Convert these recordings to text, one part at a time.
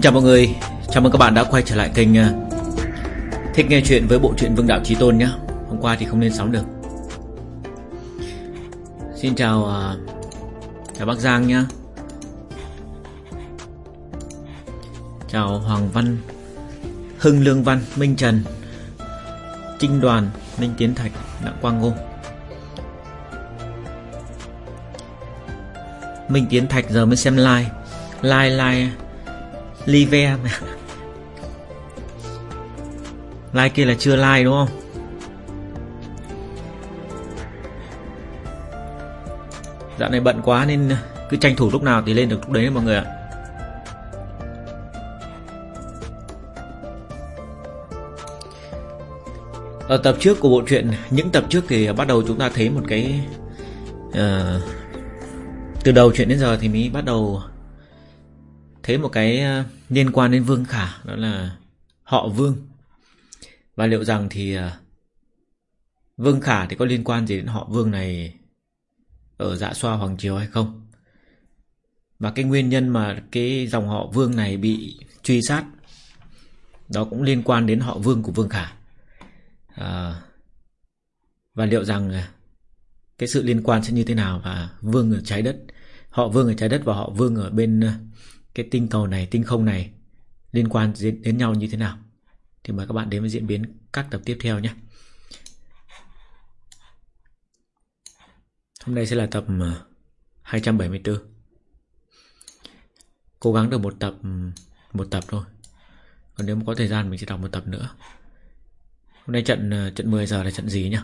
Xin chào mọi người, chào mừng các bạn đã quay trở lại kênh ờ, Thích nghe chuyện với bộ truyện Vương Đạo Chí Tôn nhé. Hôm qua thì không lên sóng được. Xin chào ờ, chào Bắc Giang nhé. Chào Hoàng Văn Hưng Lương Văn, Minh Trần Trinh Đoàn, Minh Tiến Thạch, Đặng Quang Ngô. Minh Tiến Thạch giờ mới xem like Like like Live Like kia là chưa like đúng không? Dạo này bận quá nên cứ tranh thủ lúc nào thì lên được lúc đấy mọi người ạ. Ở tập trước của bộ truyện Những tập trước thì bắt đầu chúng ta thấy một cái uh, Từ đầu chuyện đến giờ thì mới bắt đầu Thấy một cái ờ, liên quan đến Vương Khả Đó là họ Vương. Và liệu rằng thì ờ, Vương Khả thì có liên quan gì đến họ Vương này Ở dạ xoa Hoàng Triều hay không? Và cái nguyên nhân mà cái dòng họ Vương này bị truy sát Đó cũng liên quan đến họ Vương của Vương Khả. À, Và liệu rằng cái sự liên quan sẽ như thế nào Và Vương ở trái đất? Họ Vương ở trái đất và họ Vương ở bên cái tinh cầu này, tinh không này liên quan đến nhau như thế nào. Thì mời các bạn đến với diễn biến các tập tiếp theo nhé. Hôm nay sẽ là tập ờ, 274. Cố gắng được một tập một tập thôi. Còn nếu mà có thời gian mình sẽ đọc một tập nữa. Hôm nay trận ờ, trận 10 giờ là trận gì nhỉ?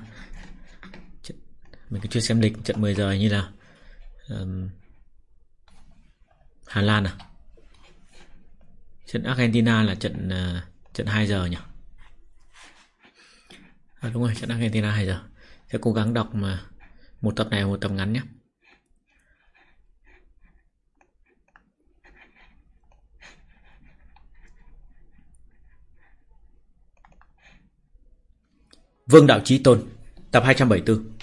Mình cứ chưa xem lịch trận 10 giờ như là um, Hà Lan à? Trận Argentina là trận uh, trận 2 giờ nhỉ? À, đúng rồi, trận Argentina 2 giờ. Sẽ cố gắng đọc mà một tập này một tập ngắn nhé. Vương Đạo trí Tôn Tập 274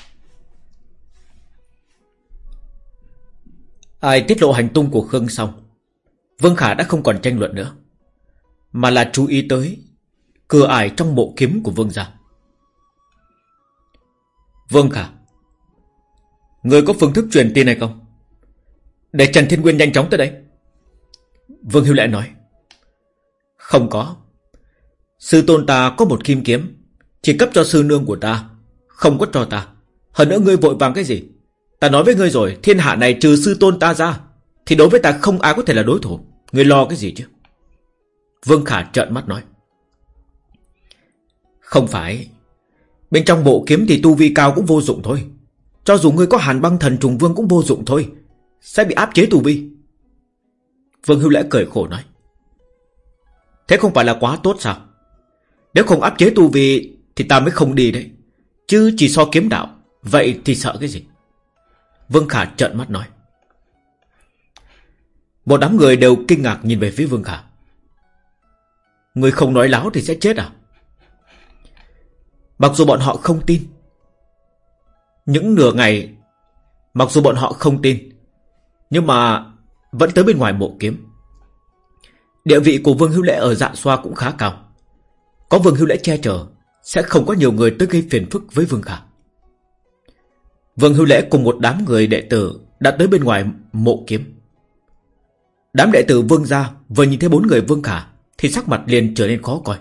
Ai tiết lộ hành tung của Khương xong Vương Khả đã không còn tranh luận nữa, Mà là chú ý tới Cửa ải trong bộ kiếm của Vương gia. Vương Khả, Người có phương thức truyền tin hay không? Để Trần Thiên Nguyên nhanh chóng tới đây. Vương Hiếu Lệ nói, Không có. Sư tôn ta có một kim kiếm, Chỉ cấp cho sư nương của ta, Không có cho ta. Hơn nữa ngươi vội vàng cái gì? Ta nói với ngươi rồi, Thiên hạ này trừ sư tôn ta ra. Thì đối với ta không ai có thể là đối thủ. Người lo cái gì chứ? Vương Khả trợn mắt nói. Không phải. Bên trong bộ kiếm thì tu vi cao cũng vô dụng thôi. Cho dù ngươi có hàn băng thần trùng vương cũng vô dụng thôi. Sẽ bị áp chế tu vi. Vương Hưu Lễ cười khổ nói. Thế không phải là quá tốt sao? Nếu không áp chế tu vi Thì ta mới không đi đấy. Chứ chỉ so kiếm đạo, Vậy thì sợ cái gì? Vương Khả trợn mắt nói một đám người đều kinh ngạc nhìn về phía Vương Khả. Người không nói láo thì sẽ chết à? Mặc dù bọn họ không tin. Những nửa ngày, mặc dù bọn họ không tin, nhưng mà vẫn tới bên ngoài mộ kiếm. Địa vị của Vương Hữu Lễ ở dạ xoa cũng khá cao. Có Vương Hữu Lễ che chở, sẽ không có nhiều người tới gây phiền phức với Vương Khả. Vương Hữu Lễ cùng một đám người đệ tử đã tới bên ngoài mộ kiếm. Đám đệ tử vương gia vừa nhìn thấy bốn người vương khả Thì sắc mặt liền trở nên khó coi.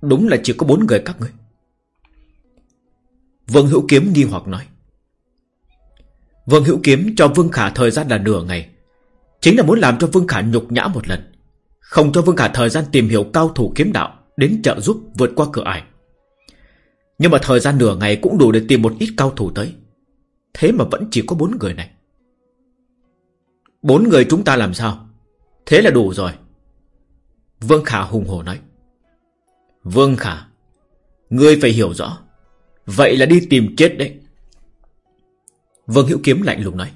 Đúng là chỉ có bốn người các ngươi. Vương Hữu Kiếm nghi hoặc nói. Vương Hữu Kiếm cho Vương Khả thời gian là nửa ngày. Chính là muốn làm cho Vương Khả nhục nhã một lần. Không cho Vương Khả thời gian tìm hiểu cao thủ kiếm đạo Đến trợ giúp vượt qua cửa ải. Nhưng mà thời gian nửa ngày cũng đủ để tìm một ít cao thủ tới. Thế mà vẫn chỉ có bốn người này. Bốn người chúng ta làm sao? Thế là đủ rồi. Vương Khả hùng hổ nói. Vương Khả, ngươi phải hiểu rõ. Vậy là đi tìm chết đấy. Vương Hữu Kiếm lạnh lùng nói.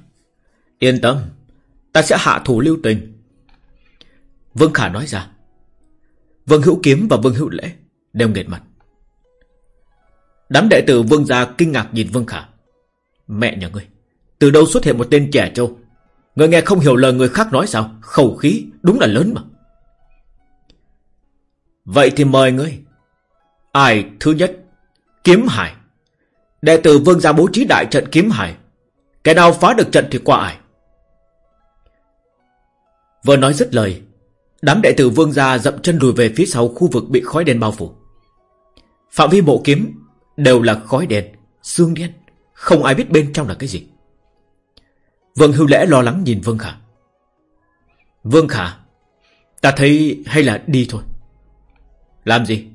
Yên tâm, ta sẽ hạ thủ lưu tình. Vương Khả nói ra. Vương Hữu Kiếm và Vương Hữu Lễ đều nghệt mặt. Đám đệ tử Vương gia kinh ngạc nhìn Vương Khả. Mẹ nhà ngươi, từ đâu xuất hiện một tên trẻ trâu Người nghe không hiểu lời người khác nói sao? Khẩu khí đúng là lớn mà. Vậy thì mời ngươi. Ai thứ nhất? Kiếm hải. Đệ tử vương gia bố trí đại trận kiếm hải. Cái nào phá được trận thì qua ai? Vừa nói dứt lời, Đám đệ tử vương gia dậm chân lùi về phía sau khu vực bị khói đen bao phủ. Phạm vi bộ kiếm Đều là khói đen, Xương đen. Không ai biết bên trong là cái gì. Vương Hưu Lễ lo lắng nhìn Vương Khả. Vương Khả, Ta thấy hay là đi thôi. Làm gì?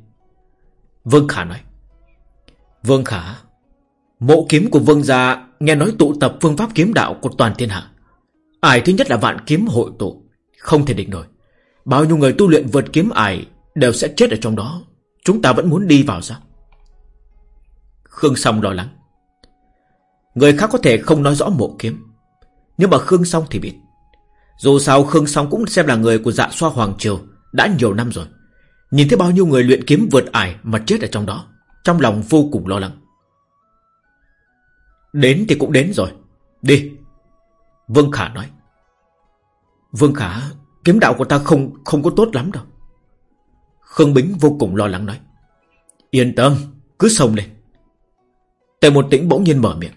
Vương Khả nói. Vương Khả, Mộ kiếm của Vương gia Nghe nói tụ tập phương pháp kiếm đạo của toàn thiên hạ. Ải thứ nhất là vạn kiếm hội tụ, Không thể định nổi. Bao nhiêu người tu luyện vượt kiếm ải Đều sẽ chết ở trong đó. Chúng ta vẫn muốn đi vào sao? Khương Song lo lắng. Người khác có thể không nói rõ mộ kiếm. Nhưng mà Khương Song thì biết. Dù sao Khương Song cũng xem là người của dạ xoa Hoàng Triều Đã nhiều năm rồi. Nhìn thấy bao nhiêu người luyện kiếm vượt ải Mà chết ở trong đó, Trong lòng vô cùng lo lắng. Đến thì cũng đến rồi. Đi. Vương Khả nói. Vương Khả, Kiếm đạo của ta không không có tốt lắm đâu. Khương Bính vô cùng lo lắng nói. Yên tâm, Cứ sông lên. Tề một tĩnh bỗng nhiên mở miệng.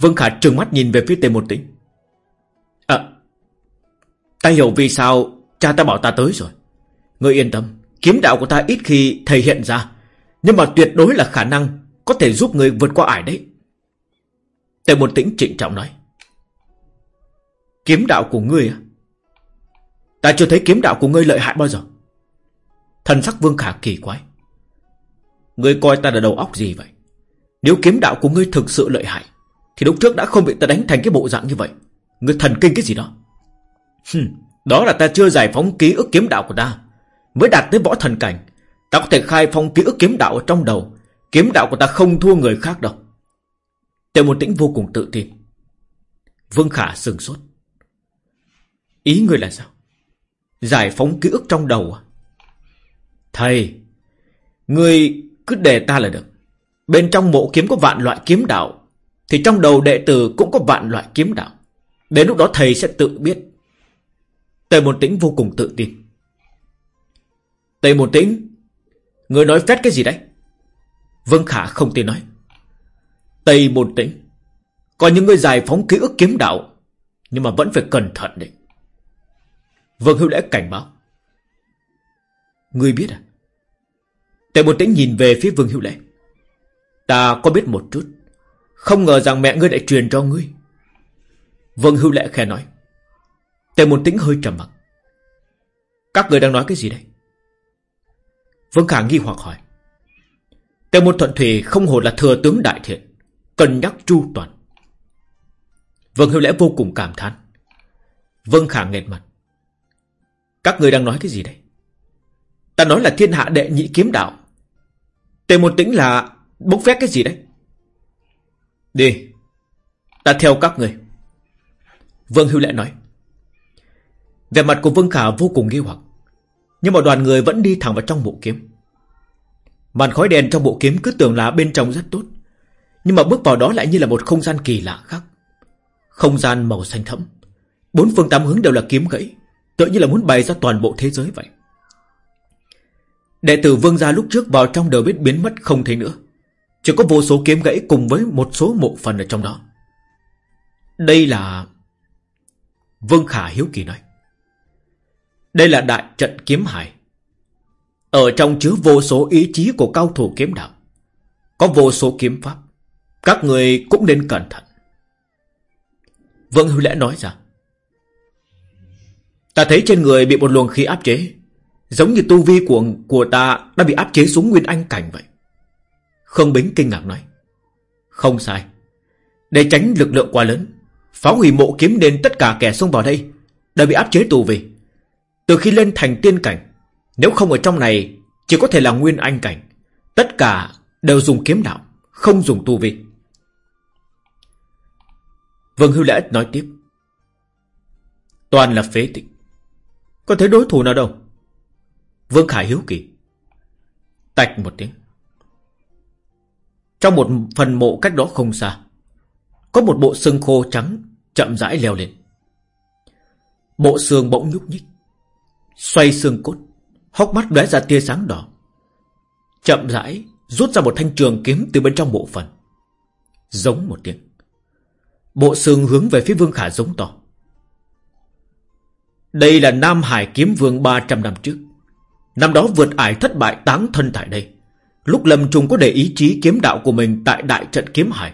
Vương Khả trừng mắt nhìn về phía tề một tĩnh. À Ta hiểu vì sao cha ta bảo ta tới rồi. Ngươi yên tâm, Kiếm đạo của ta ít khi thể hiện ra, Nhưng mà tuyệt đối là khả năng Có thể giúp người vượt qua ải đấy. Tề một tĩnh trịnh trọng nói. Kiếm đạo của ngươi à? Ta chưa thấy kiếm đạo của ngươi lợi hại bao giờ. Thần sắc vương khả kỳ quái. Ngươi coi ta là đầu óc gì vậy? Nếu kiếm đạo của ngươi thực sự lợi hại thì lúc trước đã không bị ta đánh thành cái bộ dạng như vậy. Ngươi thần kinh cái gì đó? Hừm, Đó là ta chưa giải phóng ký ức kiếm đạo của ta. Mới đạt tới võ thần cảnh Ta có thể khai phong ký ức kiếm đạo ở trong đầu. Kiếm đạo của ta không thua người khác đâu. Tề một tĩnh vô cùng tự tin. Vương Khả sừng sốt. Ý người là sao? Giải phóng ký ức trong đầu à? Thầy Người cứ để ta là được. Bên trong mộ kiếm có vạn loại kiếm đạo thì trong đầu đệ tử cũng có vạn loại kiếm đạo. Đến lúc đó thầy sẽ tự biết. Tề Môn tĩnh vô cùng tự tin. Tề Môn tĩnh, Người nói phét cái gì đấy? Vương Khả không tin nói. Tây Môn tĩnh, có những người giải phóng ký ức kiếm đạo, Nhưng mà vẫn phải cẩn thận đấy. Vương hữu Lễ cảnh báo. Ngươi biết à? Tề Môn tĩnh nhìn về phía Vương Hữu lễ. Ta có biết một chút. Không ngờ rằng mẹ ngươi lại truyền cho ngươi. Vương hưu Lệ, khẽ nói. Tề môn tĩnh hơi trầm mặc. Các người đang nói cái gì đây? Vương Khả nghi hoặc hỏi. Tề môn thuận thủy không hồ là thừa tướng đại thiện. Cần nhắc chu toàn. Vương hưu Lễ vô cùng cảm thán. Vương Khả nghẹt mặt. Các người đang nói cái gì đây? Ta nói là thiên hạ đệ nhị kiếm đạo Tề môn tĩnh là bốc phét cái gì đấy? Đi. Ta theo các người. Vương Hưu Lệ nói. về mặt của Vương Khả vô cùng nghi hoặc. Nhưng mà đoàn người vẫn đi thẳng vào trong bộ kiếm. Màn khói đèn trong bộ kiếm cứ tưởng là bên trong rất tốt. Nhưng mà bước vào đó lại như là một không gian kỳ lạ khác. Không gian màu xanh thẫm. Bốn phương tám hướng đều là kiếm gãy. Tự như là muốn bày ra toàn bộ thế giới vậy. Đệ tử vương gia lúc trước vào trong đều biết biến mất không thấy nữa. Chỉ có vô số kiếm gãy cùng với một số mộ phần ở trong đó. Đây là... Vương Khả hiếu kỳ nói. Đây là đại trận kiếm hải. Ở trong chứa vô số ý chí của cao thủ kiếm đạo. Có vô số kiếm pháp. Các người cũng nên cẩn thận. Vương Hữu Lẽ nói ra. Ta thấy trên người bị một luồng khí áp chế. Giống như tu vi của của ta đã bị áp chế xuống Nguyên Anh cảnh vậy. Khương Bính kinh ngạc nói. Không sai. Để tránh lực lượng quá lớn, phá hủy mộ kiếm nên tất cả kẻ xông vào đây đã bị áp chế tù vi. Từ khi lên thành tiên cảnh, nếu không ở trong này chỉ có thể là Nguyên Anh cảnh. Tất cả đều dùng kiếm đạo, không dùng tu vi. Vương Hưu Lễ nói tiếp. Toàn là phế tịch. Có thấy đối thủ nào đâu? Vương Khải hiếu kỳ. Tạch một tiếng. Trong một phần mộ cách đó không xa, có một bộ xương khô trắng Chậm rãi leo lên. Bộ xương bỗng nhúc nhích Xoay xương cốt Hốc mắt lóe ra tia sáng đỏ Chậm rãi Rút ra một thanh trường kiếm từ bên trong bộ phận Giống một tiếng Bộ xương hướng về phía Vương Khả giống to. Đây là Nam Hải kiếm vương 300 năm trước. Năm đó vượt ải thất bại táng thân tại đây. Lúc Lâm Trung có để ý chí kiếm đạo của mình Tại đại trận kiếm hải,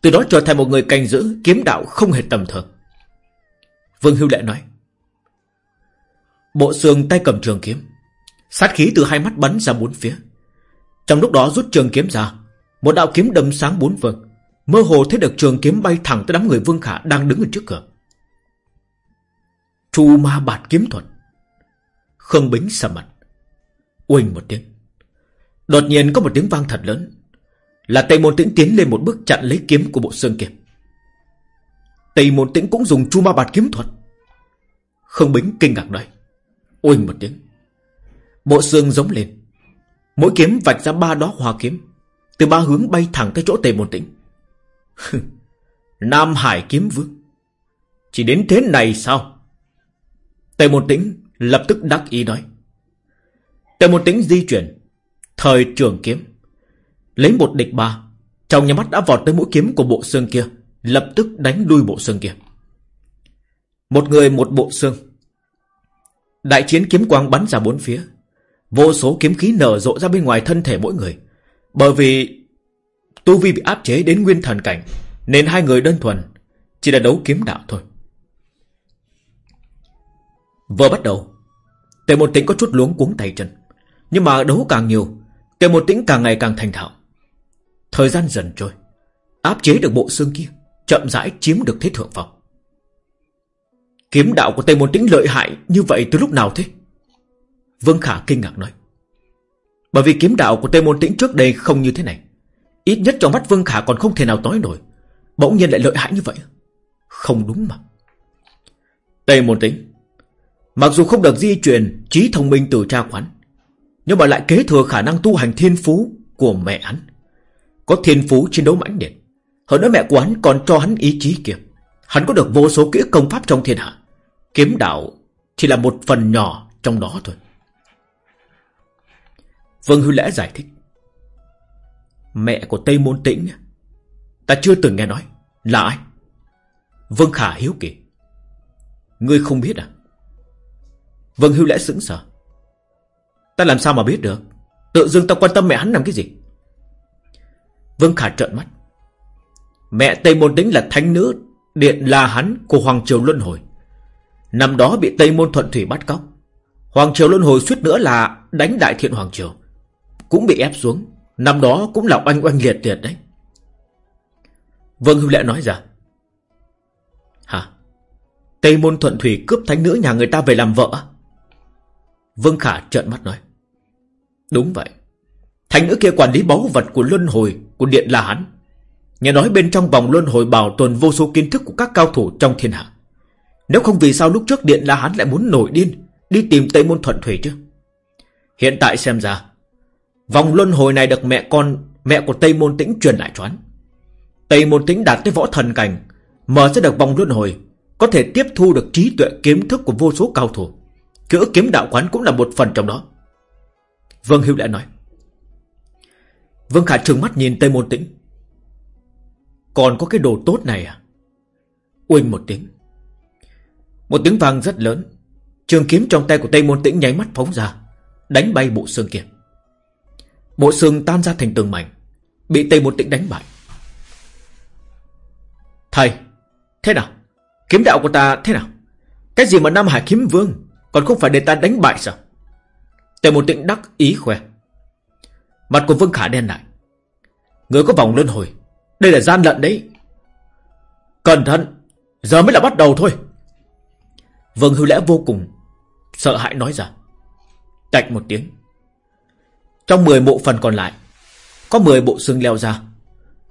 Từ đó trở thành một người canh giữ Kiếm đạo không hề tầm thường. Vương Hưu Lệ nói, Bộ xương tay cầm trường kiếm, Sát khí từ hai mắt bắn ra bốn phía. Trong lúc đó rút trường kiếm ra, Một đạo kiếm đâm sáng bốn phương, Mơ hồ thấy được trường kiếm bay thẳng tới đám người Vương Khả đang đứng ở trước cửa. Chu ma bạt kiếm thuật, Khương Bính sầm mặt Uỳnh một tiếng. Đột nhiên có một tiếng vang thật lớn. Là Tây Môn Tĩnh tiến lên một bước chặn lấy kiếm của bộ xương kiếm Tây Môn Tĩnh cũng dùng chu ma bạt kiếm thuật. Không Bính kinh ngạc nói. Uỳnh một tiếng. Bộ xương giống lên. Mỗi kiếm vạch ra ba đó hoa kiếm. Từ ba hướng bay thẳng tới chỗ Tây Môn Tĩnh. Nam Hải kiếm vương. Chỉ đến thế này sao? Tây Môn Tĩnh lập tức đắc ý nói. Tề Môn Tĩnh di chuyển. Thời trường kiếm. Lấy một địch ba. Trong nhà mắt đã vọt tới mũi kiếm của bộ xương kia. Lập tức đánh đuôi bộ xương kia. Một người một bộ xương. Đại chiến kiếm quang bắn ra bốn phía. Vô số kiếm khí nở rộ ra bên ngoài thân thể mỗi người. Bởi vì Tu Vi bị áp chế đến nguyên thần cảnh, Nên hai người đơn thuần Chỉ là đấu kiếm đạo thôi. Vừa bắt đầu, Tề một tĩnh có chút luống cuống tay chân, nhưng mà đấu càng nhiều Tề một tĩnh càng ngày càng thành thạo. Thời gian dần trôi. Áp chế được bộ xương kia, Chậm rãi chiếm được thế thượng phong. Kiếm đạo của Tề Môn tĩnh lợi hại Như vậy từ lúc nào thế? Vương Khả kinh ngạc nói. Bởi vì kiếm đạo của Tề Môn Tĩnh trước đây không như thế này. Ít nhất trong mắt Vương Khả còn không thể nào tối nổi. Bỗng nhiên lại lợi hại như vậy. Không đúng mà. Tề Môn Tĩnh. Mặc dù không được di truyền trí thông minh từ cha quán nhưng mà lại kế thừa khả năng tu hành thiên phú Của mẹ hắn. Có thiên phú chiến đấu mãnh liệt. Hơn nữa mẹ của hắn còn cho hắn ý chí kia Hắn có được vô số kỹ công pháp trong thiên hạ. Kiếm đạo Chỉ là một phần nhỏ trong đó thôi. Vương Hư Lẽ giải thích. Mẹ của Tây Môn Tĩnh, Ta chưa từng nghe nói. Là ai? Vương Khả hiếu kỳ. Ngươi không biết à? Vương Hưu Lẽ sững sờ. Ta làm sao mà biết được? Tự dưng ta quan tâm mẹ hắn làm cái gì? Vương Khả trợn mắt. Mẹ Tây Môn Tính là thánh nữ Điện là hắn của Hoàng Triều Luân Hồi. Năm đó bị Tây Môn Thuận Thủy bắt cóc. Hoàng Triều Luân Hồi suýt nữa là Đánh Đại Thiện Hoàng Triều. Cũng bị ép xuống. Năm đó cũng là oanh oanh liệt liệt đấy. Vương Hưu Lệ nói ra. Hả? Tây Môn Thuận Thủy cướp thánh nữ nhà người ta về làm vợ Vương Khả trợn mắt nói. Đúng vậy. Thánh nữ kia quản lý báu vật của luân hồi, Của điện là hắn. Nghe nói bên trong vòng luân hồi bảo tồn vô số kiến thức Của các cao thủ trong thiên hạ. Nếu không vì sao lúc trước điện là hắn lại muốn nổi điên, Đi tìm Tây Môn Thuận Thủy chứ? Hiện tại xem ra, Vòng luân hồi này được mẹ con, Mẹ của Tây Môn Tĩnh truyền lại choán. Tây Môn Tĩnh đạt tới võ thần cảnh, Mở ra được vòng luân hồi, Có thể tiếp thu được trí tuệ kiếm thức của vô số cao thủ. Cỡ kiếm đạo quán cũng là một phần trong đó. Vương Hiếu đã nói. Vương Khả trừng mắt nhìn Tây Môn Tĩnh. Còn có cái đồ tốt này à? Uỳnh một tiếng. Một tiếng vang rất lớn. Trường kiếm trong tay của Tây Môn Tĩnh nháy mắt phóng ra, Đánh bay bộ xương kia. Bộ xương tan ra thành từng mảnh, Bị Tây Môn Tĩnh đánh bại. Thầy, Thế nào? Kiếm đạo của ta thế nào? Cái gì mà Nam Hải kiếm vương Còn không phải để ta đánh bại sao? Tề một tịnh đắc ý khoe. Mặt của Vương Khả đen lại. Người có vòng luân hồi. Đây là gian lận đấy. Cẩn thận. Giờ mới là bắt đầu thôi. Vương Hưu Lẽ vô cùng sợ hãi nói ra. Tạch một tiếng. Trong 10 bộ phần còn lại, có 10 bộ xương leo ra.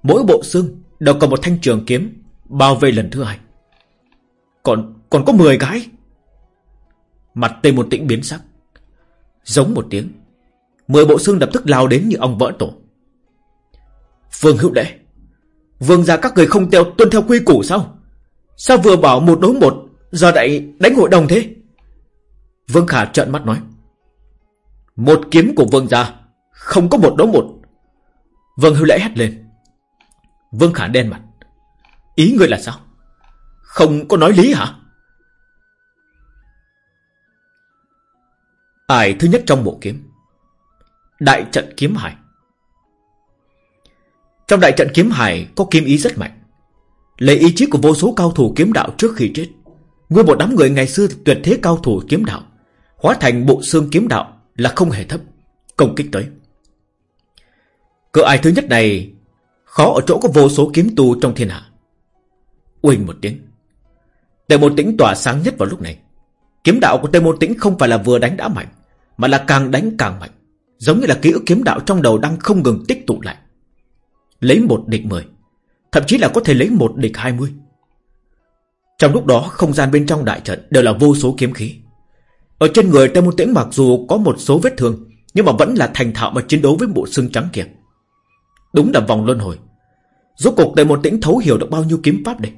Mỗi bộ xương đều cầm một thanh trường kiếm bao vây lần thứ hai. Còn còn có 10 cái. Mặt Tây một tĩnh biến sắc. Giống một tiếng. Mười bộ xương lập tức lao đến như ông vỡ tổ. Vương hữu đệ, Vương gia các người không theo, tuân theo quy củ sao? Sao vừa bảo một đối một, Giờ lại đánh hội đồng thế? Vương Khả trợn mắt nói. Một kiếm của Vương gia, Không có một đối một. Vương hữu Lễ hét lên. Vương Khả đen mặt. Ý ngươi là sao? Không có nói lý hả? Ải thứ nhất trong bộ kiếm. Đại trận kiếm hải. Trong đại trận kiếm hải Có kiếm ý rất mạnh. Lấy ý chí của vô số cao thủ kiếm đạo trước khi chết. Nguyên một đám người ngày xưa tuyệt thế cao thủ kiếm đạo, Hóa thành bộ xương kiếm đạo Là không hề thấp, Công kích tới. Cửa ai thứ nhất này Khó ở chỗ có vô số kiếm tu trong thiên hạ. Uỳnh một tiếng. Tề môn tĩnh tỏa sáng nhất vào lúc này. Kiếm đạo của Tề môn tĩnh không phải là vừa đánh đã mạnh mà là càng đánh càng mạnh, Giống như là ký ức kiếm đạo trong đầu đang không ngừng tích tụ lại. Lấy một địch mười, Thậm chí là có thể lấy một địch hai mươi. Trong lúc đó, không gian bên trong đại trận Đều là vô số kiếm khí. Ở trên người Tây môn tĩnh mặc dù có một số vết thương, Nhưng mà vẫn là thành thạo mà chiến đấu với bộ xương trắng kia. Đúng là vòng luân hồi. Rốt cuộc Tây môn tĩnh thấu hiểu được bao nhiêu kiếm pháp đây?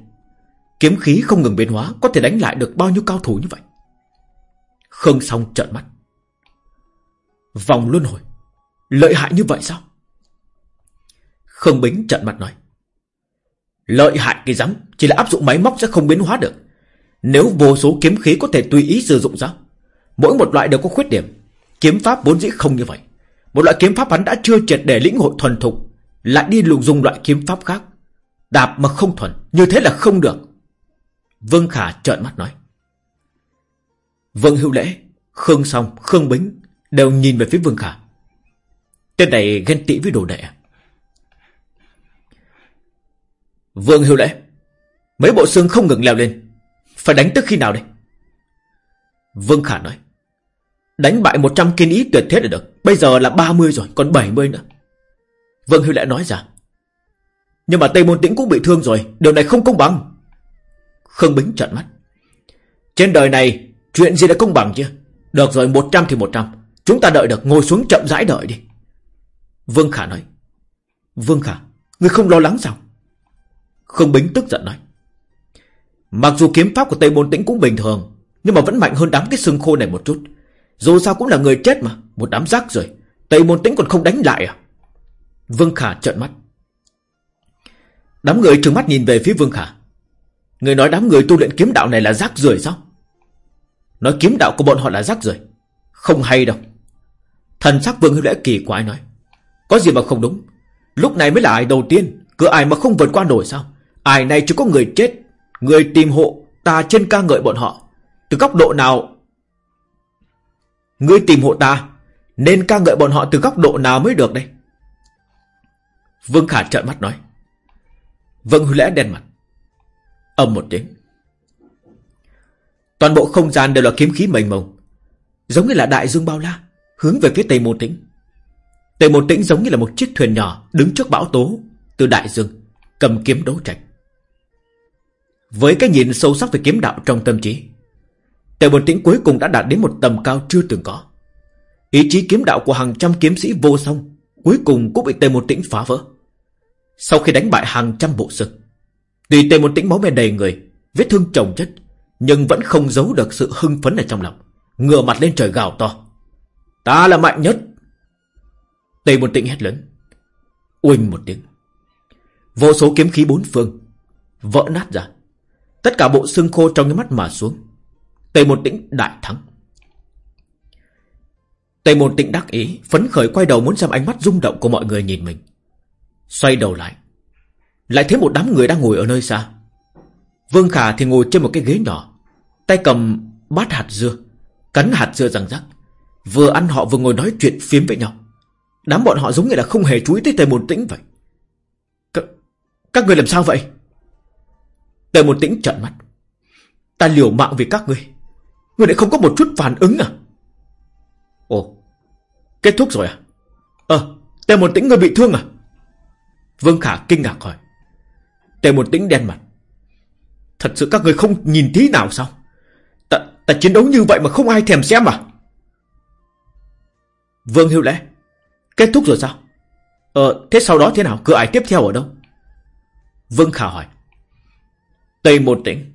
Kiếm khí không ngừng biến hóa, Có thể đánh lại được bao nhiêu cao thủ như vậy? Khương Song trợn mắt. Vòng luân hồi. Lợi hại như vậy sao? Khương Bính trợn mặt nói Lợi hại cái rắm Chỉ là áp dụng máy móc sẽ không biến hóa được. Nếu vô số kiếm khí có thể tùy ý sử dụng ra Mỗi một loại đều có khuyết điểm. Kiếm pháp vốn dĩ không như vậy. Một loại kiếm pháp hắn đã chưa triệt để lĩnh hội thuần thục Lại đi lùng dùng loại kiếm pháp khác. Đạp mà không thuần Như thế là không được. Vương Khả trợn mắt nói. Vương Hữu Lễ, Khương Song, Khương Bính đều nhìn về phía Vương Khả. Tên này ghen tị với đồ đệ? Vương Hữu Lễ, mấy bộ xương không ngừng leo lên. Phải đánh tức khi nào đây? Vương Khả nói. Đánh bại 100 kiên ý tuyệt thế là được. Bây giờ là 30 rồi, còn 70 nữa. Vương Hữu Lễ nói ra. Nhưng mà Tây Môn Tĩnh cũng bị thương rồi, điều này không công bằng. Khương Bính trợn mắt. Trên đời này, chuyện gì đã công bằng chưa Được rồi, 100 thì 100. Chúng ta đợi được, ngồi xuống chậm rãi đợi đi. Vương Khả nói. Vương Khả, ngươi không lo lắng sao? không Bính tức giận nói. Mặc dù kiếm pháp của Tây Môn Tĩnh cũng bình thường, nhưng mà vẫn mạnh hơn đám cái xương khô này một chút. Dù sao cũng là người chết mà, một đám rác rồi. Tây Môn Tĩnh còn không đánh lại à? Vương Khả trợn mắt. Đám người trừng mắt nhìn về phía Vương Khả. Người nói đám người tu luyện kiếm đạo này là rác rưởi sao? Nói kiếm đạo của bọn họ là rác rưởi Không hay đâu Thần sắc vương hữu lễ kỳ quái nói Có gì mà không đúng? Lúc này mới là ai đầu tiên? Cứ ai mà không vượt qua nổi sao? Ai này chỉ có người chết Người tìm hộ ta trên ca ngợi bọn họ? Từ góc độ nào Người tìm hộ ta Nên ca ngợi bọn họ từ góc độ nào mới được đây? Vương Khả trợn mắt nói Vương hữu lễ đen mặt Âm một tiếng. Toàn bộ không gian đều là kiếm khí mênh mông. Giống như là đại dương bao la, hướng về phía Tây Môn Tĩnh. Tây Môn Tĩnh giống như là một chiếc thuyền nhỏ đứng trước bão tố từ đại dương, cầm kiếm đấu tranh. Với cái nhìn sâu sắc về kiếm đạo trong tâm trí, Tề môn Tĩnh cuối cùng đã đạt đến một tầm cao chưa từng có. Ý chí kiếm đạo của hàng trăm kiếm sĩ vô song cuối cùng cũng bị Tề Môn Tĩnh phá vỡ. Sau khi đánh bại hàng trăm bộ sực, Tuy tề môn tĩnh máu me đầy người Vết thương chồng chất Nhưng vẫn không giấu được sự hưng phấn ở trong lòng Ngửa mặt lên trời gào to Ta là mạnh nhất. Tề Môn tĩnh hét lớn. Uỳnh một tiếng. Vô số kiếm khí bốn phương Vỡ nát ra. Tất cả bộ xương khô trong cái mắt mà xuống. Tề Môn tĩnh đại thắng. Tề Môn tĩnh đắc ý, Phấn khởi quay đầu muốn xem ánh mắt rung động của mọi người nhìn mình. Xoay đầu lại. Lại thấy một đám người đang ngồi ở nơi xa. Vương Khả thì ngồi trên một cái ghế nhỏ. Tay cầm bát hạt dưa, Cắn hạt dưa răng rắc. Vừa ăn họ vừa ngồi nói chuyện phiếm với nhau. Đám bọn họ giống như là không hề chú ý tới Tề Môn Tĩnh vậy. C Các người làm sao vậy? Tề Môn Tĩnh trợn mắt. Ta liều mạng vì các người Người lại không có một chút phản ứng à? Ồ Kết thúc rồi à? Ờ Tề Môn Tĩnh người bị thương à? Vương Khả kinh ngạc hỏi. Tề Môn tĩnh đen mặt. Thật sự các người không nhìn tí nào sao? Ta, ta chiến đấu như vậy mà không ai thèm xem à? Vương Hiếu Lễ. Kết thúc rồi sao? Ờ thế sau đó thế nào? Cửa ải tiếp theo ở đâu? Vương Khả hỏi. Tây một tỉnh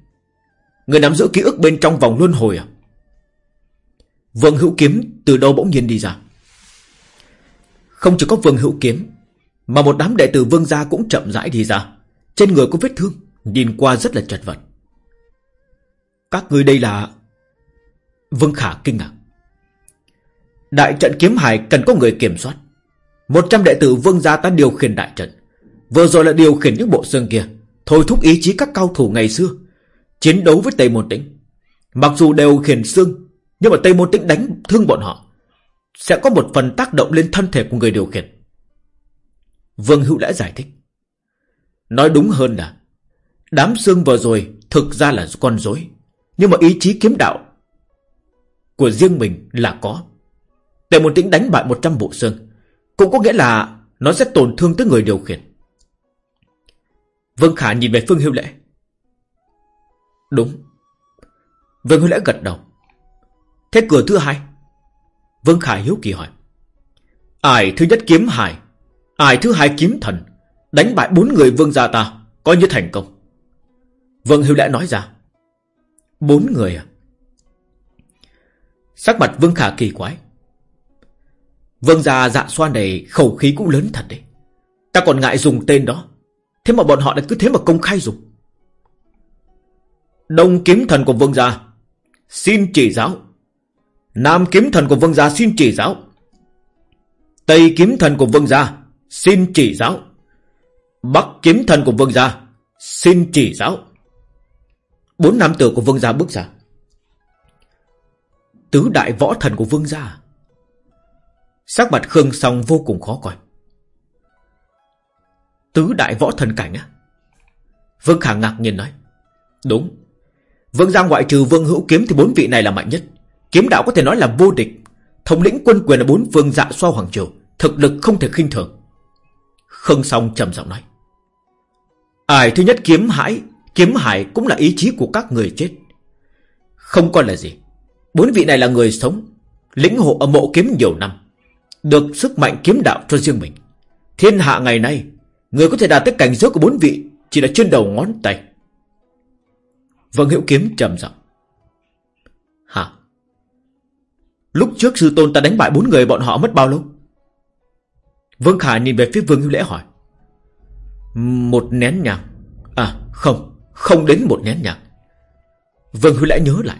Người nắm giữ ký ức bên trong vòng luân hồi à? Vương hữu kiếm từ đâu bỗng nhiên đi ra? Không chỉ có vương hữu kiếm, Mà một đám đệ tử vương gia cũng chậm rãi đi ra. Trên người có vết thương, Nhìn qua rất là chật vật. Các người đây là Vương Khả kinh ngạc. Đại trận kiếm hải cần có người kiểm soát. Một trăm đệ tử vương gia ta điều khiển đại trận. Vừa rồi là điều khiển những bộ xương kia. Thôi thúc ý chí các cao thủ ngày xưa. Chiến đấu với Tây Môn Tĩnh. Mặc dù đều khiển xương Nhưng mà Tây Môn Tĩnh đánh thương bọn họ. Sẽ có một phần tác động lên thân thể của người điều khiển. Vương Hữu đã giải thích. Nói đúng hơn là Đám xương vừa rồi Thực ra là con rối, Nhưng mà ý chí kiếm đạo Của riêng mình là có. Tề Môn Tĩnh đánh bại 100 bộ xương, Cũng có nghĩa là Nó sẽ tổn thương tới người điều khiển. Vương Khả nhìn về Phương Hưu Lễ. Đúng. Vương Hưu Lễ gật đầu. Thế cửa thứ hai. Vương Khả hiếu kỳ hỏi. Ai thứ nhất kiếm hải Ai thứ hai kiếm thần, Đánh bại bốn người vương gia ta Coi như thành công. Vương Hưu Lễ nói ra. Bốn người à? Sắc mặt Vương Khả kỳ quái. Vương gia dạ xoan này khẩu khí cũng lớn thật đấy. Ta còn ngại dùng tên đó. Thế mà bọn họ lại cứ thế mà công khai dùng. Đông kiếm thần của vương gia, Xin chỉ giáo. Nam kiếm thần của vương gia xin chỉ giáo. Tây kiếm thần của vương gia, Xin chỉ giáo. Bắc kiếm thần của vương gia, Xin chỉ giáo. Bốn nam tử của vương gia bước ra. Tứ đại võ thần của vương gia Sắc mặt Khương Song vô cùng khó coi. Tứ đại võ thần cảnh á? Vương Khả ngạc nhiên nói. Đúng. Vương giang ngoại trừ Vương Hữu Kiếm thì bốn vị này là mạnh nhất. Kiếm đạo có thể nói là vô địch. Thống lĩnh quân quyền là bốn vương dạ xoa hoàng triều. Thực lực không thể khinh thường. Khương Song trầm giọng nói. Ai thứ nhất kiếm hải Kiếm hải cũng là ý chí của các người chết. Không coi là gì. Bốn vị này là người sống, Lĩnh hộ ở mộ kiếm nhiều năm. Được sức mạnh kiếm đạo cho riêng mình. Thiên hạ ngày nay, Người có thể đạt tới cảnh giới của bốn vị Chỉ là trên đầu ngón tay. Vâng Hiệu Kiếm trầm giọng. Hả? Lúc trước sư tôn ta đánh bại bốn người, bọn họ mất bao lâu? Vương Khả nhìn về phía Vương Hữu Lễ hỏi. Một nén nhang. À không Không đến một nén nhang. Vương Hữu Lễ nhớ lại.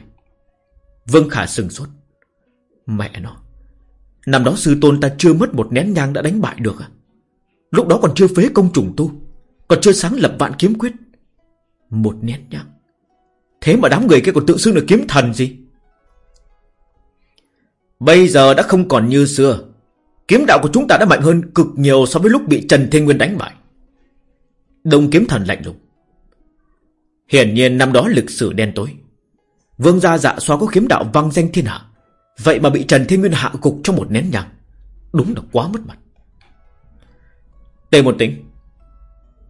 Vương Khả sừng sốt. Mẹ nó. Năm đó sư tôn ta chưa mất một nén nhang đã đánh bại được à? Lúc đó còn chưa phế công trùng tu, Còn chưa sáng lập vạn kiếm quyết. Một nén nhang? Thế mà đám người kia còn tự xưng là kiếm thần gì? Bây giờ đã không còn như xưa. Kiếm đạo của chúng ta đã mạnh hơn cực nhiều so với lúc bị Trần Thiên Nguyên đánh bại. Đông kiếm thần lạnh lùng. Hiển nhiên năm đó lịch sử đen tối. Vương gia dạ xoa có kiếm đạo vang danh thiên hạ. Vậy mà bị Trần Thiên Nguyên hạ cục trong một nén nhang. Đúng là quá mất mặt. Tề một tính,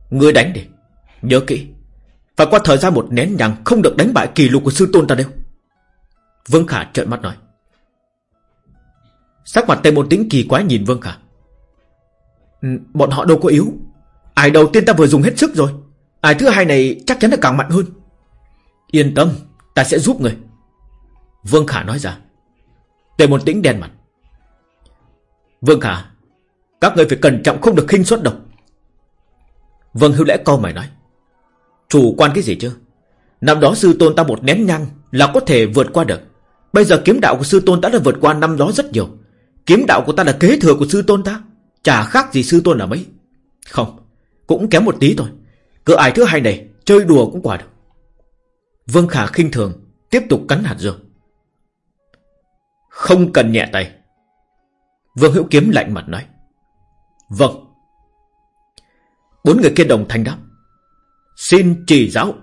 Ngươi đánh đi. Nhớ kỹ, Phải qua thời gian một nén nhằng Không được đánh bại kỷ lục của sư tôn ta đâu. Vương Khả trợn mắt nói. Sắc mặt Tề một tính kỳ quái nhìn Vương Khả. Ừ, bọn họ đâu có yếu. Ai đầu tiên ta vừa dùng hết sức rồi. Ai thứ hai này chắc chắn là càng mạnh hơn. Yên tâm, Ta sẽ giúp người Vương Khả nói ra. Tề môn tĩnh đen mặt. Vương Khả, các người phải cẩn trọng không được khinh suất đâu. Vương hưu lễ câu mày nói. Chủ quan cái gì chứ? Năm đó sư tôn ta một nén nhang Là có thể vượt qua được. Bây giờ kiếm đạo của sư tôn ta đã vượt qua năm đó rất nhiều. Kiếm đạo của ta là kế thừa của sư tôn ta. Chả khác gì sư tôn là mấy. Không, Cũng kém một tí thôi. Cửa ai thứ hai này, Chơi đùa cũng quả được. Vương Khả khinh thường, Tiếp tục cắn hạt dược không cần nhẹ tay Vương Hữu Kiếm lạnh mặt nói Vâng. Bốn người kia đồng thanh đáp. Xin chỉ giáo.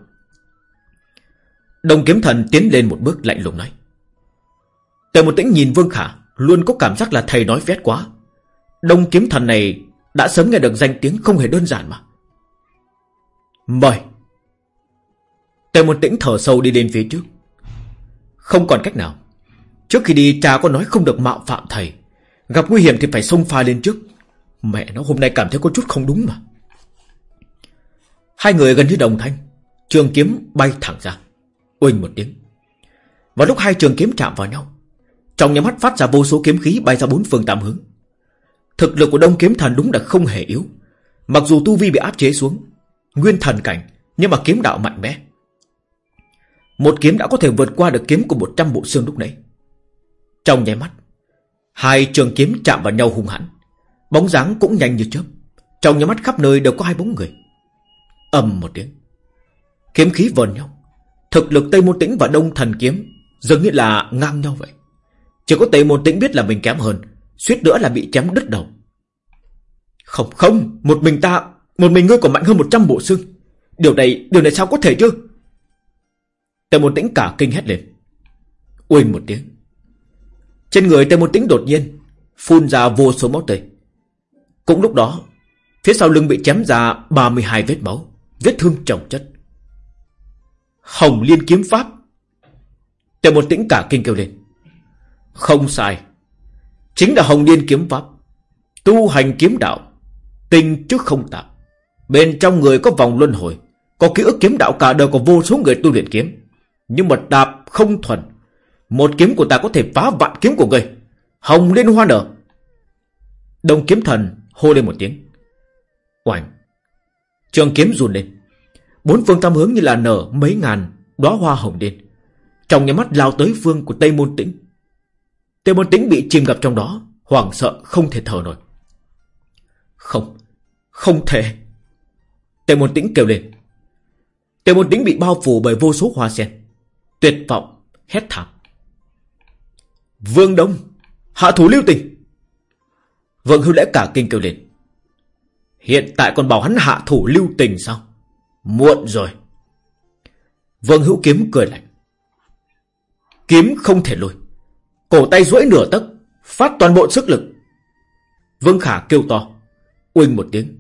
Đồng kiếm thần tiến lên một bước lạnh lùng nói. Tề một tĩnh nhìn Vương Khả, luôn có cảm giác là thầy nói vét quá. Đông kiếm thần này đã sớm nghe được danh tiếng không hề đơn giản mà. Mời. Tề một tĩnh thở sâu đi lên phía trước. Không còn cách nào. Trước khi đi, cha có nói không được mạo phạm thầy. Gặp nguy hiểm thì phải xông pha lên trước. Mẹ nó, hôm nay cảm thấy có chút không đúng mà. Hai người gần như đồng thanh. Trường kiếm bay thẳng ra. Uỳnh một tiếng. Và lúc hai trường kiếm chạm vào nhau, Trong nhà mắt phát ra vô số kiếm khí bay ra bốn phương tám hướng. Thực lực của Đông Kiếm Thần đúng là không hề yếu. Mặc dù tu vi bị áp chế xuống, Nguyên thần cảnh, Nhưng mà kiếm đạo mạnh mẽ. Một kiếm đã có thể vượt qua được kiếm của một trăm bộ xương lúc nãy. Trong nháy mắt, Hai trường kiếm chạm vào nhau hung hãn. Bóng dáng cũng nhanh như chớp. Trong nháy mắt khắp nơi đều có hai bóng người. Ầm một tiếng. Kiếm khí vờn nhau. Thực lực Tây Môn Tĩnh và Đông Thần Kiếm Dường như là ngang nhau vậy. Chỉ có Tây Môn Tĩnh biết là mình kém hơn, Suýt nữa là bị chém đứt đầu. Không không, Một mình ta, Một mình ngươi còn mạnh hơn 100 bộ xương. Điều này Điều này sao có thể chứ? Tây Môn Tĩnh cả kinh hét lên. Uỳnh một tiếng. Trên người Tây Môn Tĩnh đột nhiên Phun ra vô số máu tươi. Cũng lúc đó, Phía sau lưng bị chém ra 32 vết máu, Vết thương chồng chất. Hồng Liên kiếm pháp Tề một tĩnh cả kinh kêu lên. Không sai, Chính là Hồng Liên kiếm pháp, Tu hành kiếm đạo, Tinh trước không tạp Bên trong người có vòng luân hồi, Có ký ức kiếm đạo cả đời có vô số người tu luyện kiếm. Nhưng mà tạp không thuần một kiếm của ta có thể phá vạn kiếm của ngươi Hồng Liên hoa nở Đông kiếm thần hô lên một tiếng Oành Trường kiếm run lên Bốn phương tam hướng như là nở mấy ngàn đóa hoa hồng lên Trong nhà mắt lao tới phương của Tây Môn Tĩnh. Tây Môn Tĩnh bị chìm ngập trong đó, hoảng sợ không thể thở nổi. Không, không thể. Tây Môn Tĩnh kêu lên. Tây Môn Tĩnh bị bao phủ bởi vô số hoa sen. Tuyệt vọng, hét thảm. Vương Đông, hạ thủ lưu tình. Vương Hưu Lễ cả kinh kêu lên. Hiện tại còn bảo hắn hạ thủ lưu tình sao? Muộn rồi. Vương Hữu Kiếm cười lạnh. Kiếm không thể lùi. Cổ tay duỗi nửa tấc, phát toàn bộ sức lực. Vương Khả kêu to, uinh một tiếng.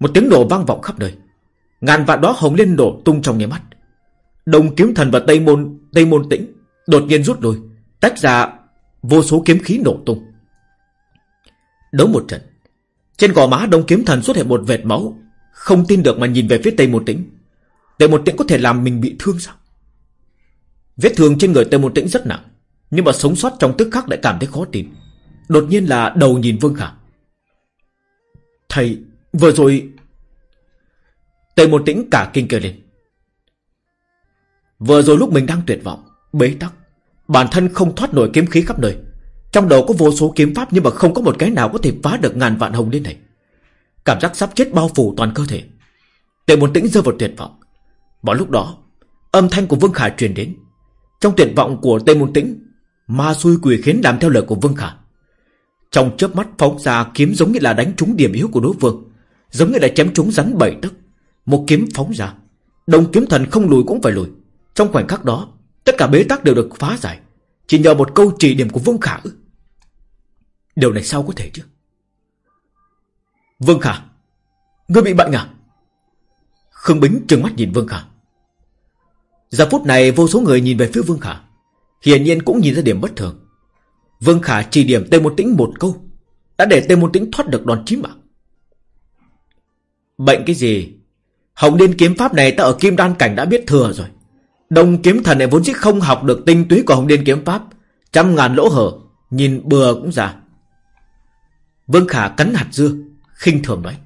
Một tiếng nổ vang vọng khắp nơi. Ngàn vạn đó hồng lên nổ tung trong nháy mắt. Đồng kiếm thần và Tây Môn Tây Môn Tĩnh đột nhiên rút lui, tách ra vô số kiếm khí nổ tung. Đấu một trận, trên gò má Đông kiếm thần xuất hiện một vệt máu, không tin được mà nhìn về phía Tây Môn Tĩnh. Tây một tĩnh có thể làm mình bị thương sao? Vết thương trên người Tây một tĩnh rất nặng Nhưng mà sống sót trong tức khắc lại cảm thấy khó tin. Đột nhiên là đầu nhìn Vương Khả. Thầy Vừa rồi Tây một tĩnh cả kinh kêu lên. Vừa rồi lúc mình đang tuyệt vọng Bế tắc. Bản thân không thoát nổi kiếm khí khắp nơi. Trong đầu có vô số kiếm pháp Nhưng mà không có một cái nào có thể phá được ngàn vạn hồng liên này. Cảm giác sắp chết bao phủ toàn cơ thể. Tề môn tĩnh rơi vào tuyệt vọng. Vào lúc đó, Âm thanh của Vương Khả truyền đến. Trong tuyệt vọng của tề Môn Tĩnh, Ma xui quỷ khiến làm theo lời của Vương Khả. Trong chớp mắt phóng ra kiếm giống như là đánh trúng điểm yếu của đối phương, Giống như là chém trúng rắn bảy tấc. Một kiếm phóng ra, Đồng kiếm thần không lùi cũng phải lùi. Trong khoảnh khắc đó Tất cả bế tắc đều được phá giải. Chỉ nhờ một câu chỉ điểm của Vương Khả Điều này sao có thể chứ? Vương Khả, Ngươi bị bệnh à Khương Bính trừng mắt nhìn Vương Khả. Giờ phút này vô số người nhìn về phía Vương Khả. Hiển nhiên cũng nhìn ra điểm bất thường. Vương Khả chỉ điểm Tây Môn Tĩnh một câu, Đã để Tây Môn Tĩnh thoát được đòn chí mạng. Bệnh cái gì? Hồng Liên kiếm pháp này ta ở Kim Đan Cảnh đã biết thừa rồi. Đồng kiếm thần này vốn dĩ không học được tinh túy của Hồng Liên kiếm pháp. Trăm ngàn lỗ hở, Nhìn bừa cũng già. Vương Khả cắn hạt dưa, khinh thường nói.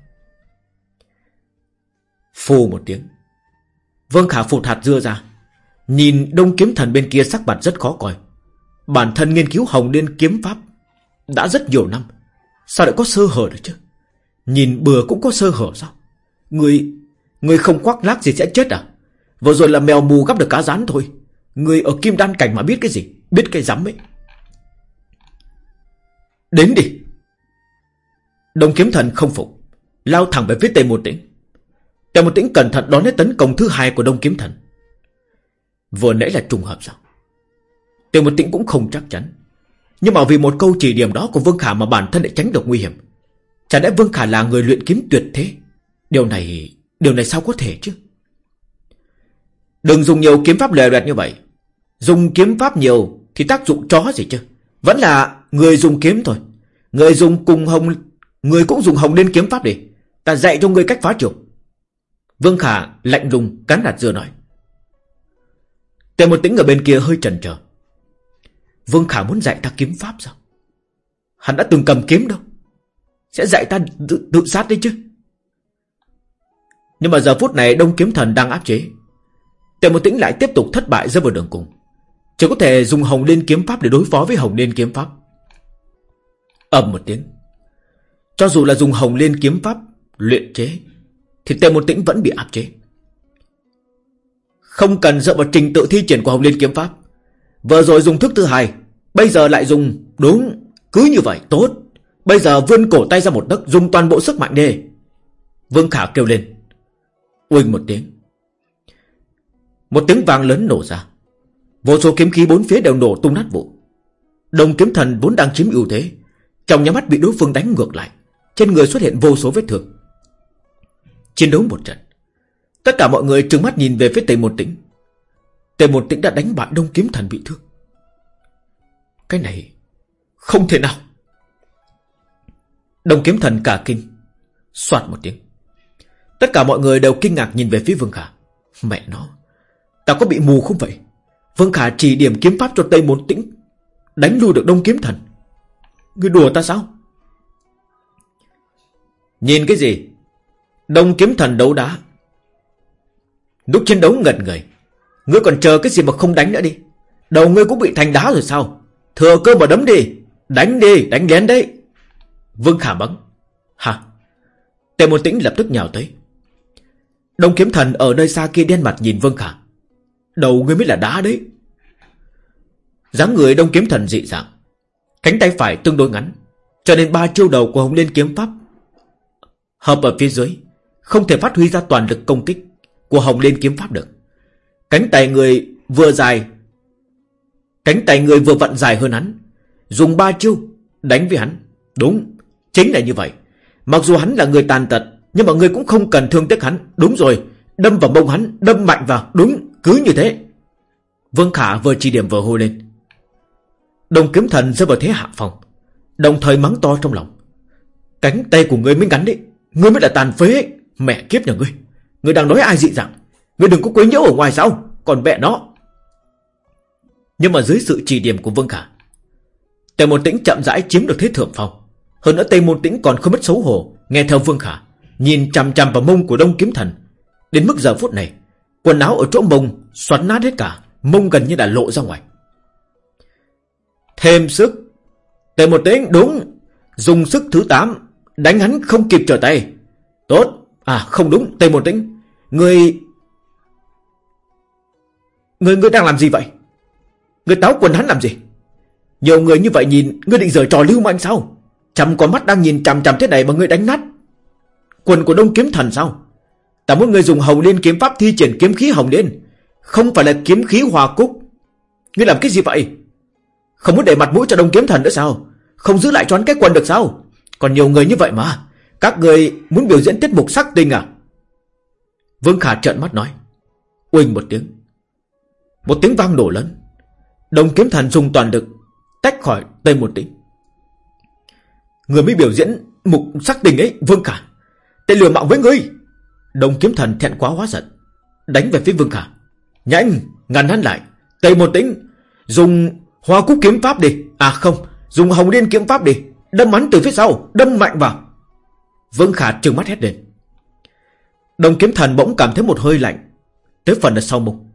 Phù một tiếng. Vương Khả phụt hạt dưa ra. Nhìn đông kiếm thần bên kia sắc mặt rất khó coi. Bản thân nghiên cứu hồng liên kiếm pháp Đã rất nhiều năm. Sao lại có sơ hở được chứ? Nhìn bừa cũng có sơ hở sao? Người Người không quắc lác gì sẽ chết à? Vừa rồi là mèo mù gắp được cá rán thôi Người ở kim đan cảnh mà biết cái gì Biết cái rắm ấy Đến đi Đồng kiếm thần không phục Lao thẳng về phía Tề một tĩnh Tề một tĩnh cẩn thận đón lấy tấn công thứ hai của Đông Kiếm Thần. Vừa nãy là trùng hợp sao? Tề một tĩnh cũng không chắc chắn. Nhưng mà vì một câu chỉ điểm đó của Vương Khả mà bản thân lại tránh được nguy hiểm. Chả lẽ Vương Khả là người luyện kiếm tuyệt thế? Điều này... Điều này sao có thể chứ? Đừng dùng nhiều kiếm pháp lè loẹt như vậy. Dùng kiếm pháp nhiều thì tác dụng chó gì chứ? Vẫn là người dùng kiếm thôi. Người dùng cùng hồng... Người cũng dùng hồng lên kiếm pháp đi. Ta dạy cho người cách phá trường. Vương Khả lạnh lùng cắn hạt dưa nói. Tề một tĩnh ở bên kia hơi chần chờ. Vương Khả muốn dạy ta kiếm pháp sao? Hắn đã từng cầm kiếm đâu. Sẽ dạy ta tự, tự sát đấy chứ. Nhưng mà giờ phút này Đông Kiếm Thần đang áp chế. Tề một tĩnh lại tiếp tục thất bại rơi vào đường cùng. Chỉ có thể dùng Hồng Liên kiếm pháp để đối phó với Hồng Liên kiếm pháp. ầm một tiếng. Cho dù là dùng Hồng Liên kiếm pháp luyện chế, thì Tề một tĩnh vẫn bị áp chế. Không cần dựa vào trình tự thi triển của Hồng Liên kiếm pháp. Vừa rồi dùng thức thứ hai, bây giờ lại dùng đúng cứ như vậy tốt. Bây giờ vươn cổ tay ra một đất dùng toàn bộ sức mạnh đi. Vương Khả kêu lên. Uỳnh một tiếng. Một tiếng vang lớn nổ ra. Vô số kiếm khí bốn phía đều nổ tung nát vụ. Đồng kiếm thần vốn đang chiếm ưu thế. Trong nhà mắt bị đối phương đánh ngược lại. Trên người xuất hiện vô số vết thương. Chiến đấu một trận. Tất cả mọi người trừng mắt nhìn về phía Tề Một Tĩnh. Tề Một Tĩnh đã đánh bại Đông Kiếm Thần bị thương. Cái này không thể nào. Đông Kiếm Thần cả kinh. Xoạt một tiếng. Tất cả mọi người đều kinh ngạc nhìn về phía Vương Khả. Mẹ nó. Ta có bị mù không vậy? Vương Khả chỉ điểm kiếm pháp cho Tây môn Tĩnh. Đánh lui được Đông Kiếm Thần. Người đùa ta sao? Nhìn cái gì? Đông Kiếm Thần đấu đá Lúc chiến đấu ngẩn người Ngươi còn chờ cái gì mà không đánh nữa đi Đầu ngươi cũng bị thành đá rồi sao Thừa cơ mà đấm đi Đánh đi, đánh lén đấy Vương Khả bắn Hả Tề môn tĩnh lập tức nhào tới Đông kiếm thần ở nơi xa kia đen mặt nhìn Vương Khả Đầu ngươi mới là đá đấy dáng người đông kiếm thần dị dạng Cánh tay phải tương đối ngắn Cho nên ba chiêu đầu của Hồng Liên kiếm pháp Hợp ở phía dưới Không thể phát huy ra toàn lực công kích của Hồng Liên kiếm pháp được. Cánh tay người vừa dài, cánh tay người vừa vặn dài hơn hắn, dùng ba chiêu đánh với hắn. Đúng, chính là như vậy. Mặc dù hắn là người tàn tật, nhưng mà người cũng không cần thương tiếc hắn. Đúng rồi, đâm vào mông hắn, đâm mạnh vào, đúng, cứ như thế. Vương Khả vừa chỉ điểm vừa hô lên. Đồng kiếm thần rơi vào thế hạ phòng, đồng thời mắng to trong lòng. Cánh tay của ngươi mới ngắn đấy, ngươi mới là tàn phế, mẹ kiếp nhà ngươi. Người đang nói ai dị dạng Người đừng có quấy nhiễu ở ngoài sao Còn mẹ nó Nhưng mà dưới sự chỉ điểm của Vương Khả Tề Môn Tĩnh chậm rãi chiếm được thế thượng phòng Hơn nữa Tề Môn Tĩnh còn không biết xấu hổ Nghe theo Vương Khả Nhìn chằm chằm vào mông của Đông Kiếm Thần Đến mức giờ phút này, Quần áo ở chỗ mông xoắn nát hết cả, Mông gần như đã lộ ra ngoài Thêm sức Tề một tiếng, đúng Dùng sức thứ 8 Đánh hắn không kịp trở tay Tốt À không đúng Tề một tiếng Người... Người ngươi đang làm gì vậy? Người táo quần hắn làm gì? Nhiều người như vậy nhìn, Ngươi định rời trò lưu manh sao? chầm con mắt đang nhìn chằm chằm thế này mà ngươi đánh nát Quần của Đông Kiếm Thần sao? Ta muốn người dùng Hồng Liên kiếm pháp thi triển kiếm khí Hồng Liên Không phải là kiếm khí hòa cúc Ngươi làm cái gì vậy? Không muốn để mặt mũi cho Đông Kiếm Thần nữa sao? Không giữ lại cho hắn cái quần được sao? Còn nhiều người như vậy mà Các người muốn biểu diễn tiết mục sắc tình à? Vương Khả trợn mắt nói. Uỳnh một tiếng. Một tiếng vang nổ lớn. Đồng kiếm thần dùng toàn lực tách khỏi Tây một tính. Người mới biểu diễn mục sắc tình ấy, Vương Khả. Tên lừa mạo với ngươi. Đồng kiếm thần thẹn quá hóa giận. Đánh về phía Vương Khả. Nhanh, ngăn hắn lại. Tây một tính. Dùng hoa cúc kiếm pháp đi. À không, dùng hồng liên kiếm pháp đi. Đâm hắn từ phía sau, đâm mạnh vào. Vương Khả trừng mắt hét lên. Đồng kiếm thần bỗng cảm thấy một hơi lạnh Tới phần ở sau mông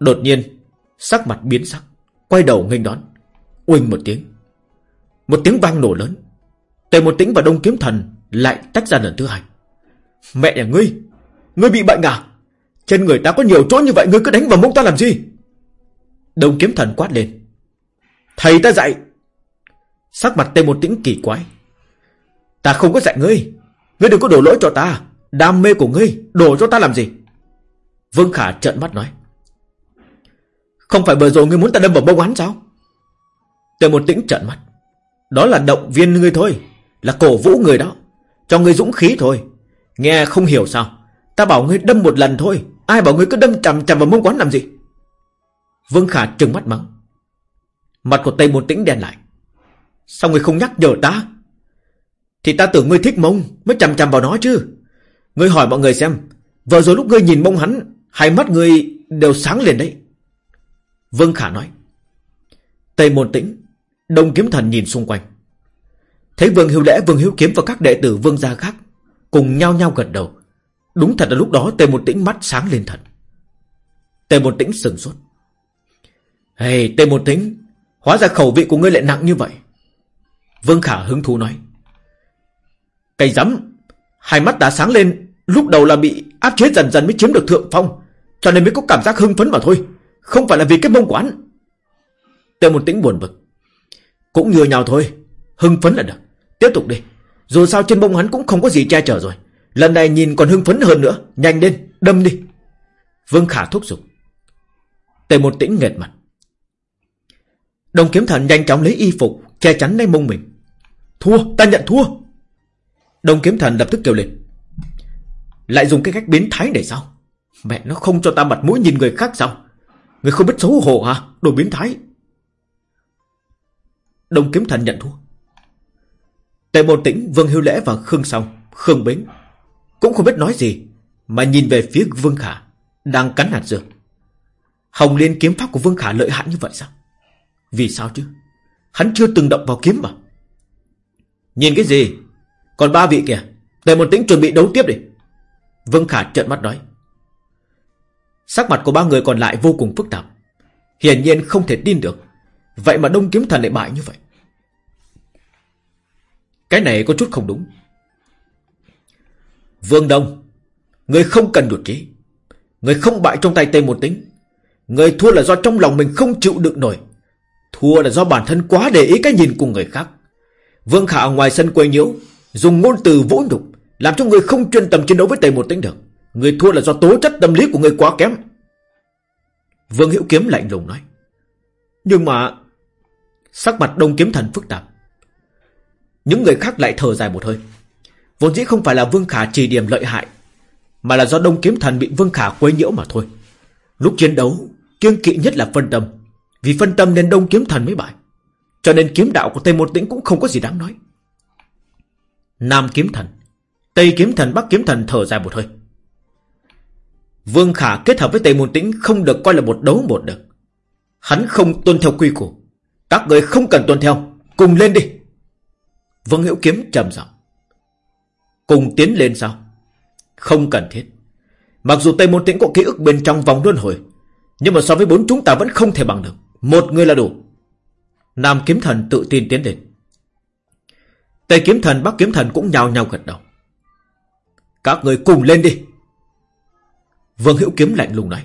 Đột nhiên Sắc mặt biến sắc Quay đầu nghênh đón Uỳnh một tiếng Một tiếng vang nổ lớn Tề một tĩnh và đông kiếm thần Lại tách ra lần thứ hai Mẹ nhà ngươi Ngươi bị bệnh à? Trên người ta có nhiều chỗ như vậy, Ngươi cứ đánh vào mông ta làm gì? Đông kiếm thần quát lên. Thầy ta dạy, Sắc mặt tề một tĩnh kỳ quái. Ta không có dạy ngươi Ngươi đừng có đổ lỗi cho ta. Đam mê của ngươi, Đổ cho ta làm gì? Vương Khả trợn mắt nói. Không phải vừa rồi ngươi muốn ta đâm vào bông hắn sao? Tề một tĩnh trợn mắt. Đó là động viên ngươi thôi, Là cổ vũ người đó. Cho ngươi dũng khí thôi. Nghe không hiểu sao? Ta bảo ngươi đâm một lần thôi. Ai bảo ngươi cứ đâm chằm chằm vào mông quán làm gì? Vương Khả trừng mắt mắng. Mặt của Tây môn tĩnh đen lại. Sao ngươi không nhắc nhở ta? Thì ta tưởng ngươi thích mông Mới chằm chằm vào nó chứ. Ngươi hỏi mọi người xem Vừa rồi lúc ngươi nhìn mông hắn Hai mắt ngươi đều sáng liền đấy. Vương Khả nói. Tây Môn Tĩnh Đông Kiếm Thần nhìn xung quanh. Thấy Vương Hiếu Lễ, Vương Hiếu Kiếm và các đệ tử Vương gia khác Cùng nhau nhau gật đầu. Đúng thật là lúc đó Tề Môn Tĩnh mắt sáng lên thật. Tề Môn Tĩnh sừng sốt. Hey, Tề Môn Tĩnh, Hóa ra khẩu vị của ngươi lại nặng như vậy. Vương Khả hứng thú nói. Cây rắm, Hai mắt đã sáng lên, Lúc đầu là bị áp chế dần dần mới chiếm được thượng phong, Cho nên mới có cảm giác hưng phấn mà thôi, Không phải là vì cái mông quán Tề Môn Tĩnh buồn bực. Cũng như nhau thôi, Hưng phấn là được. Tiếp tục đi. Dù sao trên bông hắn cũng không có gì che chở rồi. Lần này nhìn còn hưng phấn hơn nữa. Nhanh lên, đâm đi. Vương Khả thúc giục. Tề một tĩnh nghệt mặt. Đồng kiếm thần nhanh chóng lấy y phục, Che chắn lấy mông mình. Thua, ta nhận thua. Đồng kiếm thần lập tức kêu lên. Lại dùng cái cách biến thái để sao? Mẹ nó không cho ta mặt mũi nhìn người khác sao? Người không biết xấu hổ hả? Đồ biến thái. Đồng kiếm thần nhận thua. Tề Môn Tĩnh, Vương hưu Lễ và Khương Song, Khương Bính cũng không biết nói gì, mà nhìn về phía Vương Khả đang cắn hạt dược. Hồng Liên kiếm pháp của Vương Khả lợi hại như vậy sao? Vì sao chứ? Hắn chưa từng động vào kiếm mà. Nhìn cái gì? Còn ba vị kìa, Tề Môn Tĩnh chuẩn bị đấu tiếp đi. Vương Khả trợn mắt nói. Sắc mặt của ba người còn lại vô cùng phức tạp. Hiển nhiên không thể tin được. Vậy mà Đông Kiếm Thần lại bại như vậy. Cái này có chút không đúng. Vương Đông, người không cần đột trí. Người không bại trong tay Tây Một Tính. Người thua là do trong lòng mình không chịu đựng nổi. Thua là do bản thân quá để ý cái nhìn của người khác. Vương Khả ngoài sân quấy nhiễu, dùng ngôn từ vỗ nhục, làm cho người không chuyên tâm chiến đấu với tề Một Tính được. Người thua là do tố chất tâm lý của người quá kém. Vương Hữu Kiếm lạnh lùng nói. Nhưng mà... Sắc mặt Đông Kiếm Thần phức tạp. Những người khác lại thở dài một hơi. Vốn dĩ không phải là Vương Khả chỉ điểm lợi hại, mà là do Đông Kiếm Thần bị Vương Khả quấy nhiễu mà thôi. Lúc chiến đấu, kiêng kỵ nhất là phân tâm. Vì phân tâm nên Đông Kiếm Thần mới bại. Cho nên kiếm đạo của Tây Môn Tĩnh cũng không có gì đáng nói. Nam Kiếm Thần, Tây Kiếm Thần, Bắc Kiếm Thần thở dài một hơi. Vương Khả kết hợp với Tây Môn Tĩnh không được coi là một đấu một được. Hắn không tuân theo quy củ. Các người không cần tuân theo. Cùng lên đi. Vương Hữu Kiếm trầm giọng. Cùng tiến lên sao? Không cần thiết. Mặc dù Tây Môn Tĩnh có ký ức bên trong vòng luân hồi, nhưng mà so với bốn chúng ta vẫn không thể bằng được. Một người là đủ. Nam Kiếm Thần tự tin tiến lên. Tây Kiếm Thần, Bắc Kiếm Thần cũng nhào nhào gật đầu. Các người cùng lên đi. Vương Hữu Kiếm lạnh lùng nói.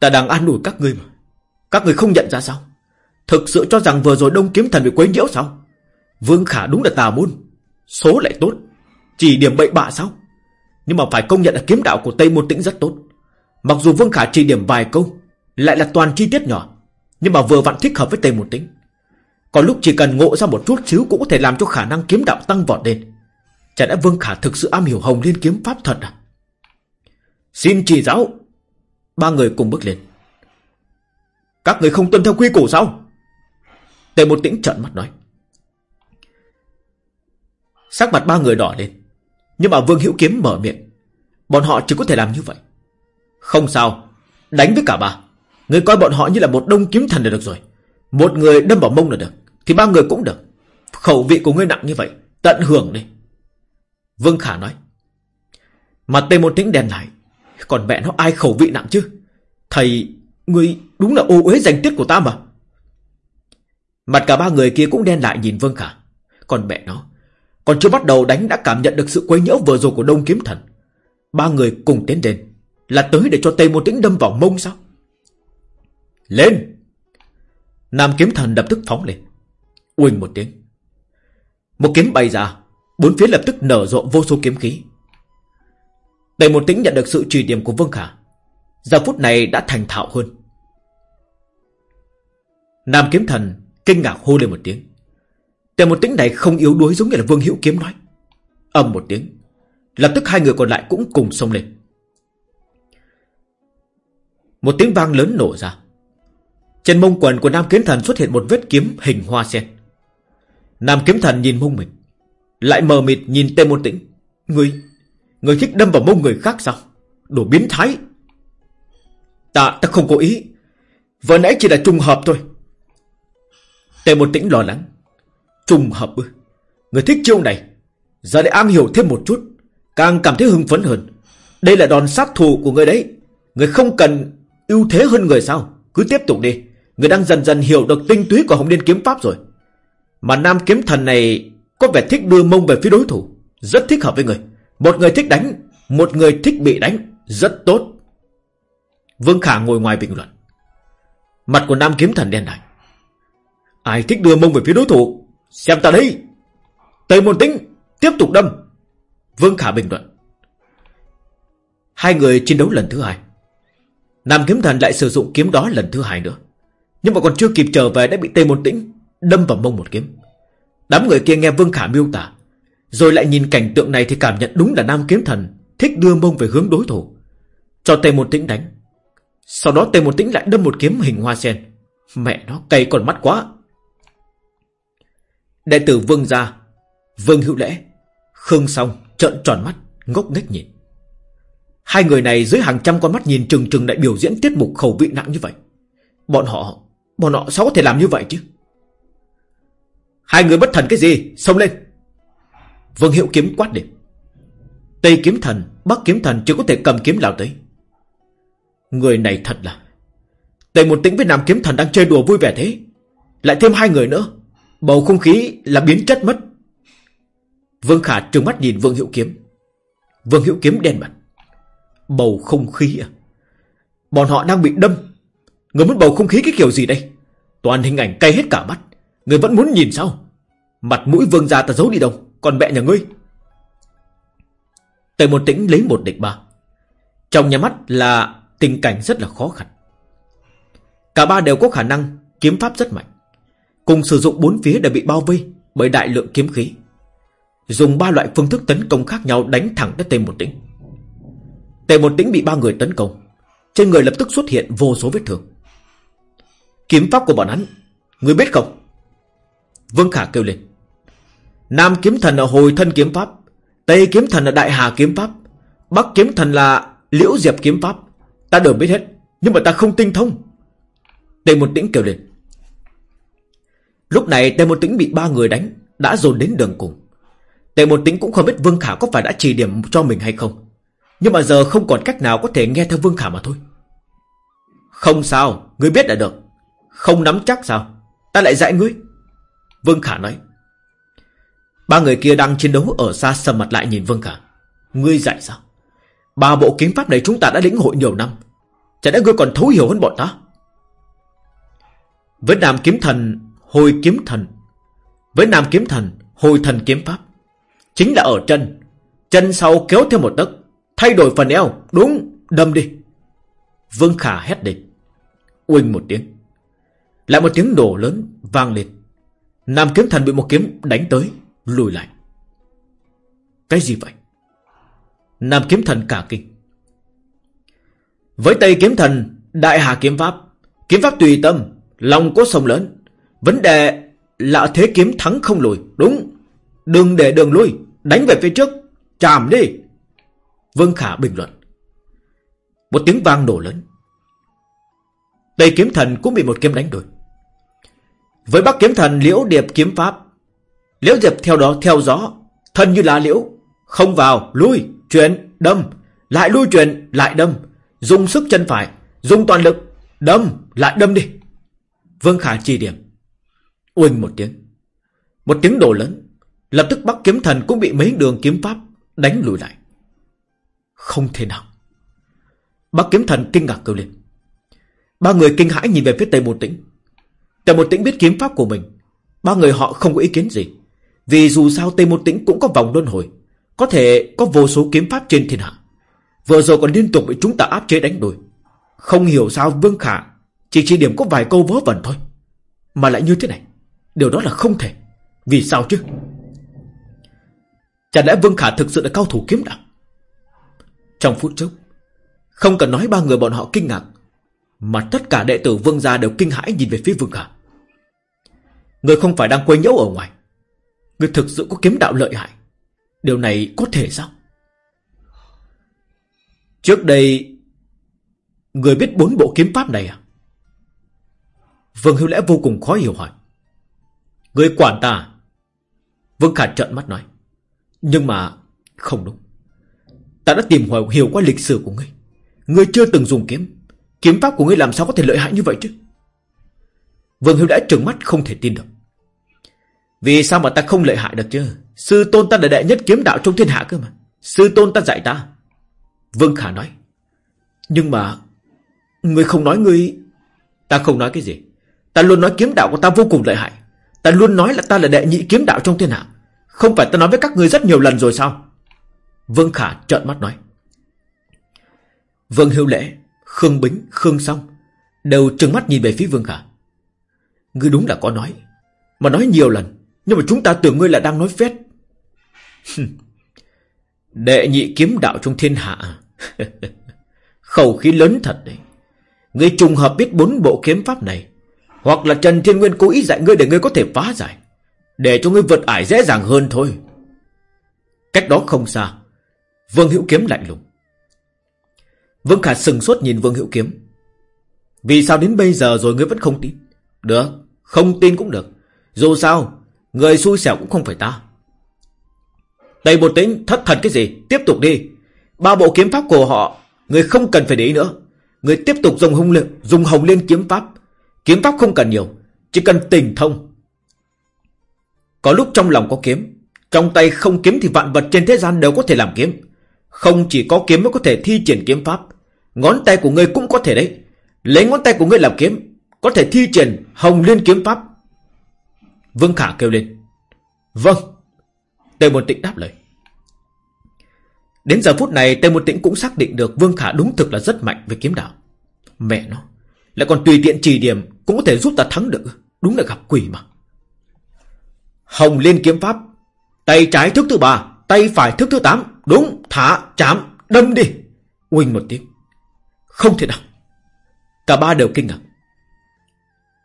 Ta đang an ủi các ngươi mà. Các người không nhận ra sao? Thực sự cho rằng vừa rồi Đông Kiếm Thần bị quấy nhiễu sao? Vương Khả đúng là tà môn. Số lại tốt. Chỉ điểm bậy bạ sao? Nhưng mà phải công nhận là kiếm đạo của Tây Môn Tĩnh rất tốt. Mặc dù Vương Khả chỉ điểm vài câu, lại là toàn chi tiết nhỏ, nhưng mà vừa vặn thích hợp với Tây Môn Tĩnh. Có lúc chỉ cần ngộ ra một chút xíu cũng có thể làm cho khả năng kiếm đạo tăng vọt lên. Chả lẽ Vương Khả thực sự am hiểu Hồng Liên kiếm pháp thật à? Xin chỉ giáo. Ba người cùng bước lên. Các người không tuân theo quy củ sao? Tề một tĩnh trợn mắt nói. Sắc mặt ba người đỏ lên. Nhưng mà Vương Hữu Kiếm mở miệng. Bọn họ chỉ có thể làm như vậy. Không sao. Đánh với cả ba. Người coi bọn họ như là một đông kiếm thần là được rồi. Một người đâm vào mông là được. Thì ba người cũng được. Khẩu vị của ngươi nặng như vậy. Tận hưởng đi. Vương Khả nói. Mặt tây Môn tĩnh đen lại. Còn mẹ nó ai khẩu vị nặng chứ? Thầy, ngươi đúng là ô uế danh tiết của ta mà. Mặt cả ba người kia cũng đen lại nhìn Vương Khả. Còn mẹ nó, còn chưa bắt đầu đánh đã cảm nhận được sự quấy nhiễu vừa rồi của Đông Kiếm Thần. Ba người cùng tiến lên. Là tới để cho Tây Môn Tĩnh đâm vào mông sao? Lên! Nam Kiếm Thần lập tức phóng lên. Uỳnh một tiếng. Một kiếm bay ra. Bốn phía lập tức nở rộ vô số kiếm khí. Tây Môn Tĩnh nhận được sự trì điểm của Vương Khả. Giờ phút này đã thành thạo hơn. Nam Kiếm Thần kinh ngạc hô lên một tiếng. Tề một tính này không yếu đuối giống như là Vương Hữu Kiếm nói. Âm một tiếng. Lập tức hai người còn lại cũng cùng xông lên. Một tiếng vang lớn nổ ra. Trên mông quần của Nam Kiếm Thần xuất hiện một vết kiếm hình hoa sen. Nam Kiếm Thần nhìn mông mình. Lại mờ mịt nhìn Tề một tĩnh. Ngươi, Người thích đâm vào mông người khác sao Đồ biến thái Ta, ta không cố ý Vừa nãy chỉ là trùng hợp thôi Tề một tĩnh lo lắng Trùng hợp ư? Người thích chiêu này, Giờ để am hiểu thêm một chút, Càng cảm thấy hưng phấn hơn. Đây là đòn sát thủ của người đấy. Người không cần ưu thế hơn người sao? Cứ tiếp tục đi. Người đang dần dần hiểu được tinh túy của Hồng Liên Kiếm Pháp rồi. Mà Nam Kiếm Thần này Có vẻ thích đưa mông về phía đối thủ. Rất thích hợp với người. Một người thích đánh, Một người thích bị đánh. Rất tốt. Vương Khả ngồi ngoài bình luận. Mặt của Nam Kiếm Thần đen lại Ai thích đưa mông về phía đối thủ? Xem ta đây Tây Môn Tĩnh Tiếp tục đâm. Vương Khả bình luận. Hai người chiến đấu lần thứ hai. Nam Kiếm Thần lại sử dụng kiếm đó lần thứ hai nữa. Nhưng mà còn chưa kịp trở về đã bị Tây Môn Tĩnh Đâm vào mông một kiếm. Đám người kia nghe Vương Khả miêu tả, Rồi lại nhìn cảnh tượng này thì cảm nhận đúng là Nam Kiếm Thần Thích đưa mông về hướng đối thủ, Cho Tây Môn Tĩnh đánh. Sau đó Tây Môn Tĩnh lại đâm một kiếm hình hoa sen. Mẹ nó, cay còn mắt quá. Đệ tử Vương gia, Vương Hữu Lễ, Khương Song trợn tròn mắt, Ngốc nghếch nhìn. Hai người này dưới hàng trăm con mắt nhìn trừng trừng lại biểu diễn tiết mục khẩu vị nặng như vậy. Bọn họ Bọn họ sao có thể làm như vậy chứ? Hai người bất thần cái gì? Xông lên. Vương Hiệu kiếm quát đi Tây kiếm thần, Bắc kiếm thần chưa có thể cầm kiếm lao tới. Người này thật là. Tây một tĩnh với Nam kiếm thần đang chơi đùa vui vẻ thế. Lại thêm hai người nữa. Bầu không khí là biến chất mất. Vương Khả trừng mắt nhìn Vương Hiệu Kiếm. Vương Hiệu Kiếm đen mặt. Bầu không khí à? Bọn họ đang bị đâm. Người muốn bầu không khí cái kiểu gì đây? Toàn hình ảnh cay hết cả mắt. Người vẫn muốn nhìn sao? Mặt mũi vương gia ta giấu đi đâu? Còn mẹ nhà ngươi. Tề một tĩnh lấy một địch ba. Trong nhà mắt là tình cảnh rất là khó khăn. Cả ba đều có khả năng Kiếm pháp rất mạnh. Cùng sử dụng bốn phía đã bị bao vây Bởi đại lượng kiếm khí. Dùng ba loại phương thức tấn công khác nhau đánh thẳng tới Tề một tĩnh. Tề một tĩnh bị ba người tấn công, Trên người lập tức xuất hiện vô số vết thương. Kiếm pháp của bọn hắn, Người biết không? Vương Khả kêu lên. Nam kiếm thần là hồi thân kiếm pháp, Tây kiếm thần là đại hà kiếm pháp, Bắc kiếm thần là liễu diệp kiếm pháp. Ta đều biết hết, Nhưng mà ta không tinh thông. Tề một tĩnh kêu lên. Lúc này Tề một tĩnh bị ba người đánh, Đã dồn đến đường cùng. Tề một tĩnh cũng không biết Vương Khả có phải đã chỉ điểm cho mình hay không. Nhưng mà giờ không còn cách nào có thể nghe theo Vương Khả mà thôi. Không sao, Ngươi biết là được. Không nắm chắc sao? Ta lại dạy ngươi. Vương Khả nói. Ba người kia đang chiến đấu ở xa sầm mặt lại nhìn Vương Khả. Ngươi dạy sao? Ba bộ kiếm pháp này chúng ta đã lĩnh hội nhiều năm. Chả lẽ ngươi còn thấu hiểu hơn bọn ta? Với Nam Kiếm Thần Hồi Kiếm Thần. Với Nam Kiếm Thần, Hồi Thần Kiếm Pháp. Chính là ở chân. Chân sau kéo thêm một tấc, Thay đổi phần eo, Đúng, Đâm đi. Vương Khả hét địch Uỳnh một tiếng. Lại một tiếng đổ lớn vang lên. Nam kiếm thần bị một kiếm đánh tới, Lùi lại. Cái gì vậy? Nam kiếm thần cả kinh. Với Tây kiếm thần, Đại hà kiếm pháp Kiếm pháp tùy tâm, Lòng có sông lớn. Vấn đề là thế kiếm thắng không lùi. Đúng. Đừng để đường lui. Đánh về phía trước. Chàm đi. Vương Khả bình luận. Một tiếng vang nổ lớn. Tây kiếm thần cũng bị một kiếm đánh đuổi. Với bắc kiếm thần liễu điệp kiếm pháp Liễu diệp theo đó theo gió Thân như lá liễu Không vào, lui, chuyển, đâm. Lại lui chuyển, lại đâm. Dùng sức chân phải, dùng toàn lực Đâm, lại đâm đi. Vương Khả chỉ điểm. Uỳnh một tiếng. Một tiếng đổ lớn. Lập tức bắc kiếm thần cũng bị mấy đường kiếm pháp Đánh lùi lại. Không thể nào. Bắc kiếm thần kinh ngạc kêu lên. Ba người kinh hãi nhìn về phía tây một tĩnh. Tây một tĩnh biết kiếm pháp của mình. Ba người họ không có ý kiến gì. Vì dù sao tây một tĩnh cũng có vòng luân hồi. Có thể có vô số kiếm pháp trên thiên hạ. Vừa rồi còn liên tục bị chúng ta áp chế đánh đuổi. Không hiểu sao Vương Khả Chỉ chỉ điểm có vài câu vớ vẩn thôi. Mà lại như thế này. Điều đó là không thể. Vì sao chứ? Chả lẽ Vương Khả thực sự là cao thủ kiếm đạo? Trong phút chốc, Không cần nói ba người bọn họ kinh ngạc, mà tất cả đệ tử vương gia đều kinh hãi nhìn về phía vương khả. Người không phải đang quấy nhẫu ở ngoài. Người thực sự có kiếm đạo lợi hại. Điều này có thể sao? Trước đây, Người biết bốn bộ kiếm pháp này à? Vương Hữu Lẽ vô cùng khó hiểu hỏi. Người quản ta. Vương Khả trợn mắt nói. Nhưng mà không đúng. Ta đã tìm hiểu, hiểu qua lịch sử của ngươi. Ngươi chưa từng dùng kiếm. Kiếm pháp của ngươi làm sao có thể lợi hại như vậy chứ? Vương Hiếu đã trừng mắt không thể tin được. Vì sao mà ta không lợi hại được chứ? Sư tôn ta là đệ nhất kiếm đạo trong thiên hạ cơ mà. Sư tôn ta dạy ta. Vương Khả nói. Nhưng mà Ngươi không nói ngươi Ta không nói cái gì. Ta luôn nói kiếm đạo của ta vô cùng lợi hại. Ta luôn nói là ta là đệ nhị kiếm đạo trong thiên hạ. Không phải ta nói với các ngươi rất nhiều lần rồi sao? Vương Khả trợn mắt nói. Vương Hiếu Lễ Khương Bính, Khương Song Đều trừng mắt nhìn về phía Vương Khả. Ngươi đúng là có nói Mà nói nhiều lần Nhưng mà chúng ta tưởng ngươi là đang nói phét Đệ nhị kiếm đạo trong thiên hạ. Khẩu khí lớn thật đấy. Ngươi trùng hợp biết bốn bộ kiếm pháp này hoặc là Trần Thiên Nguyên cố ý dạy ngươi để ngươi có thể phá giải, Để cho ngươi vượt ải dễ dàng hơn thôi. Cách đó không xa, Vương Hữu Kiếm lạnh lùng. Vương Khả sừng sốt nhìn Vương Hữu Kiếm. Vì sao đến bây giờ rồi ngươi vẫn không tin? Được, Không tin cũng được. Dù sao, Người xui xẻo cũng không phải ta. Tây Bột tính thất thần cái gì? Tiếp tục đi. Ba bộ kiếm pháp của họ, Người không cần phải để ý nữa. Người tiếp tục dùng hung lực Dùng hồng liên kiếm pháp Kiếm pháp không cần nhiều, Chỉ cần tình thông. Có lúc trong lòng có kiếm, Trong tay không kiếm thì vạn vật trên thế gian đều có thể làm kiếm. Không chỉ có kiếm mới có thể thi triển kiếm pháp, Ngón tay của ngươi cũng có thể đấy. Lấy ngón tay của ngươi làm kiếm, Có thể thi triển hồng liên kiếm pháp. Vương Khả kêu lên. Vâng. Tề Môn Tĩnh đáp lời. Đến giờ phút này, Tề Môn Tĩnh cũng xác định được Vương Khả đúng thực là rất mạnh về kiếm đạo. Mẹ nó, Lại còn tùy tiện chỉ điểm cũng có thể giúp ta thắng được. Đúng là gặp quỷ mà. Hồng Liên kiếm pháp. Tay trái thức thứ ba, Tay phải thức thứ tám. Đúng, thả, chạm, đâm đi. Quỳnh một tiếng. Không thể nào. Cả ba đều kinh ngạc.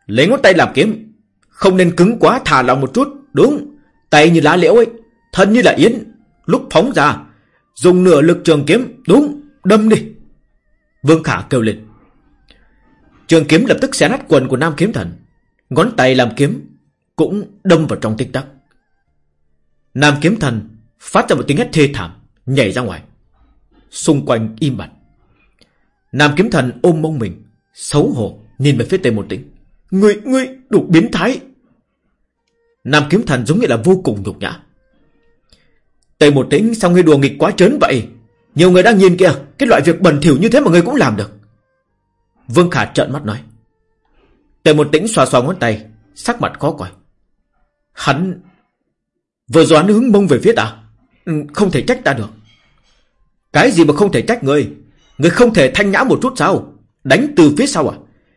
Lấy ngón tay làm kiếm. Không nên cứng quá, thả lòng một chút. Đúng, Tay như lá liễu ấy, Thân như là yến. Lúc phóng ra, Dùng nửa lực trường kiếm. Đúng, Đâm đi. Vương Khả kêu lên. Trường kiếm lập tức xé nát quần của Nam Kiếm Thần. Ngón tay làm kiếm Cũng đâm vào trong tích tắc. Nam Kiếm Thần Phát ra một tiếng hét thê thảm Nhảy ra ngoài. Xung quanh im bặt. Nam Kiếm Thần ôm mông mình Xấu hổ nhìn về phía Tề Một Tĩnh. Ngươi, ngươi đủ biến thái. Nam Kiếm Thần giống như là vô cùng nhục nhã. Tề Một Tĩnh sao ngươi đùa nghịch quá trớn vậy? Nhiều người đang nhìn kìa Cái loại việc bẩn thỉu như thế mà ngươi cũng làm được. Vương Khả trợn mắt nói. Tề Một Tĩnh xoa xoa ngón tay, Sắc mặt khó coi. Hắn Vừa rồi hắn hướng mông về phía ta. Ừ, không thể trách ta được. Cái gì mà không thể trách ngươi? Ngươi không thể thanh nhã một chút sao? Đánh từ phía sau à?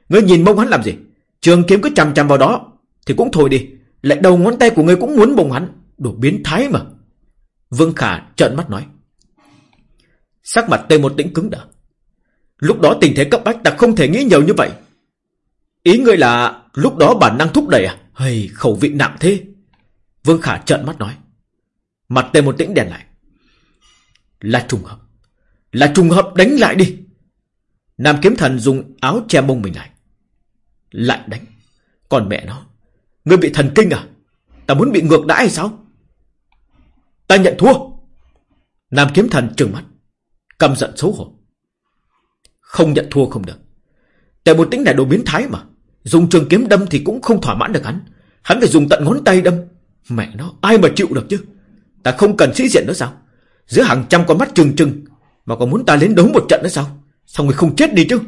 Ngươi nhìn mông hắn làm gì? Trường kiếm cứ chằm chằm vào đó, Thì cũng thôi đi. Lại đầu ngón tay của ngươi cũng muốn mông hắn. Đồ biến thái mà. Vương Khả trợn mắt nói. Sắc mặt Tề một tĩnh cứng đờ. Lúc đó tình thế cấp bách ta không thể nghĩ nhiều như vậy. Ý ngươi là Lúc đó bản năng thúc đẩy à? Hay khẩu vị nặng thế. Vương Khả trợn mắt nói. Mặt tề một tĩnh đèn lại. Là trùng hợp. Là trùng hợp đánh lại đi. Nam kiếm thần dùng áo che mông mình lại. Lại đánh. Còn mẹ nó. Ngươi bị thần kinh à? Ta muốn bị ngược đãi hay sao? Ta nhận thua. Nam kiếm thần trừng mắt. Căm giận xấu hổ. Không nhận thua không được. Tề một tính này đồ biến thái mà. Dùng trường kiếm đâm thì cũng không thỏa mãn được hắn. Hắn phải dùng tận ngón tay đâm. Mẹ nó, ai mà chịu được chứ? Ta không cần sĩ diện nữa sao? Giữa hàng trăm con mắt trừng trừng, Mà còn muốn ta đến đấu một trận nữa sao? Sao người không chết đi chứ?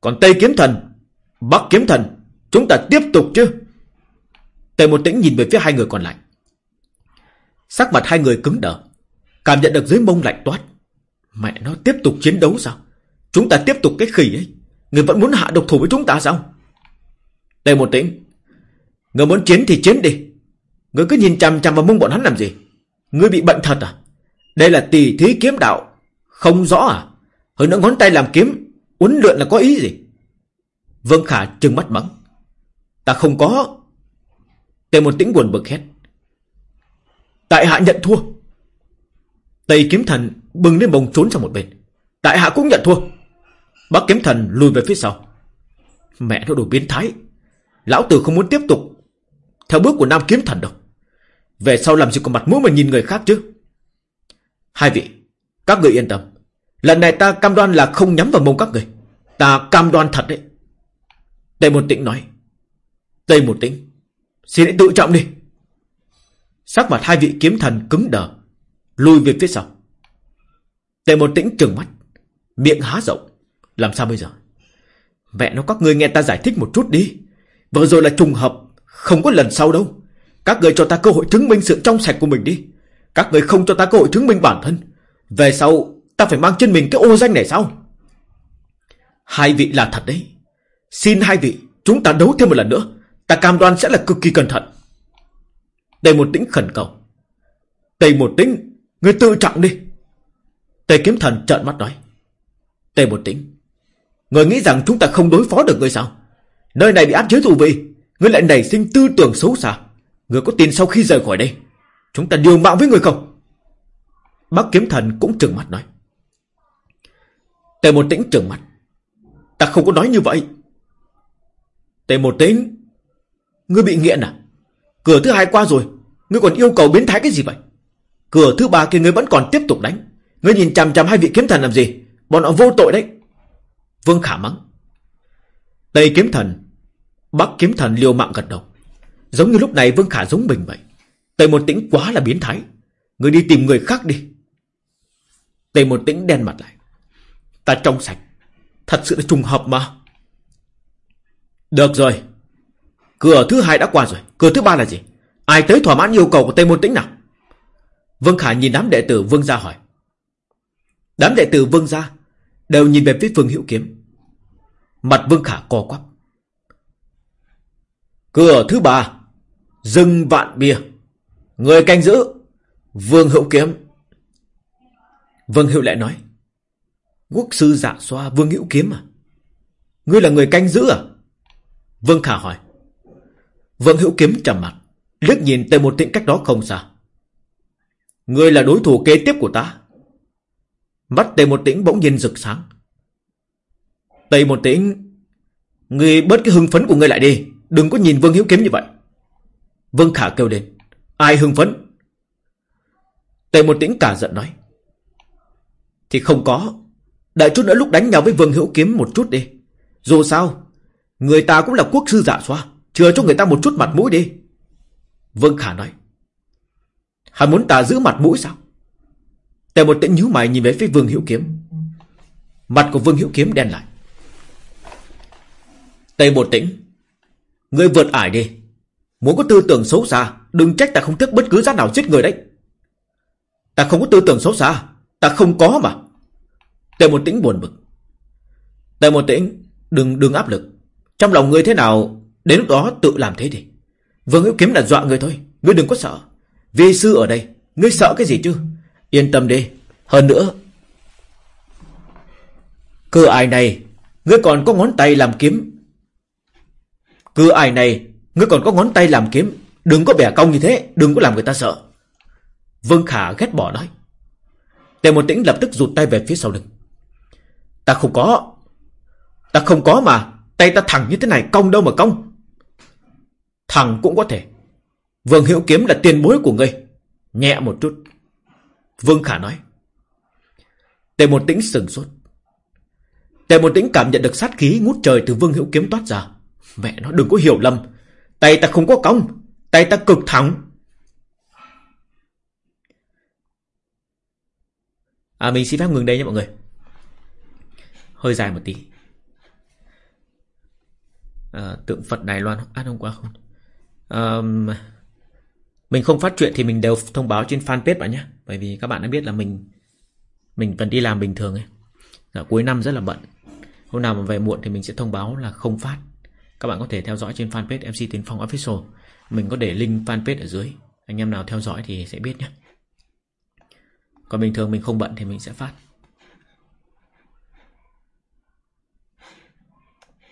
Còn Tây Kiếm Thần, Bắc Kiếm Thần, Chúng ta tiếp tục chứ? Tề một tĩnh nhìn về phía hai người còn lại. Sắc mặt hai người cứng đờ. Cảm nhận được dưới mông lạnh toát. Mẹ nó, tiếp tục chiến đấu sao? Chúng ta tiếp tục cái khỉ ấy. Người vẫn muốn hạ độc thủ với chúng ta sao? Tề một tĩnh Người muốn chiến thì chiến đi. Người cứ nhìn chằm chằm vào mông bọn hắn làm gì? Người bị bệnh thật à? Đây là tỷ thí kiếm đạo. Không rõ à? Hơn nữa ngón tay làm kiếm, Uốn lượn là có ý gì? Vương Khả trừng mắt mắng. Ta không có. Tề một tĩnh buồn bực hét. Tại hạ nhận thua. Tây kiếm thần bừng lên bồng trốn sang một bên. Đại hạ cũng nhận thua. Bác kiếm thần lùi về phía sau. Mẹ nó đồ biến thái. Lão tử không muốn tiếp tục theo bước của nam kiếm thần đâu. Về sau làm gì có mặt mũi mà nhìn người khác chứ. Hai vị, các người yên tâm. Lần này ta cam đoan là không nhắm vào mông các người. Ta cam đoan thật đấy. Tây một tĩnh nói. Tây một tĩnh, xin hãy tự trọng đi. Sắc mặt hai vị kiếm thần cứng đờ, lùi về phía sau. Tề một tĩnh trừng mắt, miệng há rộng. Làm sao bây giờ? Mẹ nó các ngươi nghe ta giải thích một chút đi. Vừa rồi là trùng hợp, không có lần sau đâu. Các người cho ta cơ hội chứng minh sự trong sạch của mình đi. Các người không cho ta cơ hội chứng minh bản thân. Về sau, ta phải mang trên mình cái ô danh này sao? Hai vị là thật đấy. Xin hai vị, chúng ta đấu thêm một lần nữa. Ta cam đoan sẽ là cực kỳ cẩn thận. Tề một tĩnh khẩn cầu. Tề một tĩnh, người tự trọng đi. Tề kiếm thần trợn mắt nói. Tề một tĩnh, người nghĩ rằng chúng ta không đối phó được người sao? Nơi này bị áp chế thù vị, người lại nảy sinh tư tưởng xấu xa. Người có tin sau khi rời khỏi đây, chúng ta điều mạng với người không? Bác kiếm thần cũng trừng mắt nói. Tề một tĩnh trừng mắt. Ta không có nói như vậy. Tề một tĩnh, ngươi bị nghiện à? Cửa thứ hai qua rồi, ngươi còn yêu cầu biến thái cái gì vậy? Cửa thứ ba kia ngươi vẫn còn tiếp tục đánh. Ngươi nhìn chằm chằm hai vị kiếm thần làm gì? Bọn họ vô tội đấy. Vương Khả mắng. Tây kiếm thần, Bắc kiếm thần liều mạng gật đầu. Giống như lúc này Vương Khả giống mình vậy. Tây một tĩnh quá là biến thái. Ngươi đi tìm người khác đi. Tây một tĩnh đen mặt lại. Ta trong sạch. Thật sự là trùng hợp mà. Được rồi. Cửa thứ hai đã qua rồi. Cửa thứ ba là gì? Ai tới thỏa mãn yêu cầu của Tây Môn Tĩnh nào? Vương Khả nhìn đám đệ tử Vương ra hỏi. Đám đệ tử Vương Gia đều nhìn về phía Vương Hữu Kiếm. Mặt Vương Khả co quắp. Cửa thứ ba. Dừng vạn bia. Người canh giữ. Vương Hữu Kiếm. Vương Hữu lại nói. Quốc sư dạ xoa Vương Hữu Kiếm à? Ngươi là người canh giữ à? Vương Khả hỏi. Vương Hữu Kiếm trầm mặt, liếc nhìn Tề Một Tĩnh cách đó không xa. Ngươi là đối thủ kế tiếp của ta. Mắt Tề Một Tĩnh bỗng nhiên rực sáng. Tề Một Tĩnh, ngươi bớt cái hưng phấn của ngươi lại đi, đừng có nhìn Vương Hiếu Kiếm như vậy. Vương Khả kêu lên, ai hưng phấn? Tề Một Tĩnh cả giận nói. Thì không có, đợi chút nữa lúc đánh nhau với Vương Hiếu Kiếm một chút đi. Dù sao, người ta cũng là quốc sư giả xoa. Chừa cho người ta một chút mặt mũi đi. Vương Khả nói. Hắn muốn ta giữ mặt mũi sao? Tề một tĩnh nhíu mày nhìn về phía Vương Hữu Kiếm. Mặt của Vương Hữu Kiếm đen lại. Tề một tĩnh. Ngươi vượt ải đi. Muốn có tư tưởng xấu xa, đừng trách ta không tiếc bất cứ giá nào giết người đấy. Ta không có tư tưởng xấu xa, ta không có mà. Tề một tĩnh buồn bực. Tề một tĩnh, đừng đừng áp lực. Trong lòng ngươi thế nào Đến lúc đó tự làm thế đi Vương Hữu Kiếm là dọa người thôi Ngươi đừng có sợ Vi sư ở đây Ngươi sợ cái gì chứ Yên tâm đi. Hơn nữa Cư ai này, Ngươi còn có ngón tay làm kiếm. Cư ai này, Ngươi còn có ngón tay làm kiếm. Đừng có bẻ cong như thế, Đừng có làm người ta sợ. Vương Khả ghét bỏ nói. Tề một tĩnh lập tức rụt tay về phía sau lưng. Ta không có. Ta không có mà, Tay ta thẳng như thế này, cong đâu mà cong. Thẳng cũng có thể. Vương Hiệu Kiếm là tiền bối của ngươi. Nhẹ một chút. Vương Khả nói. Tề một tĩnh sừng sốt. Tề một tĩnh cảm nhận được sát khí ngút trời từ Vương Hữu Kiếm toát ra. Mẹ nó đừng có hiểu lầm. Tay ta không có cong. Tay ta cực thẳng. À mình xin phép ngừng đây nha mọi người. Hơi dài một tí. À, tượng Phật Đài Loan ăn hôm qua không? um, mình không phát chuyện thì mình đều thông báo trên fanpage bạn nhé. Bởi vì các bạn đã biết là mình mình vẫn đi làm bình thường ấy. Ở cuối năm rất là bận. Hôm nào mà về muộn thì mình sẽ thông báo là không phát. Các bạn có thể theo dõi trên fanpage MC Tiến Phong Official. Mình có để link fanpage ở dưới. Anh em nào theo dõi thì sẽ biết nhé. Còn bình thường mình không bận thì mình sẽ phát.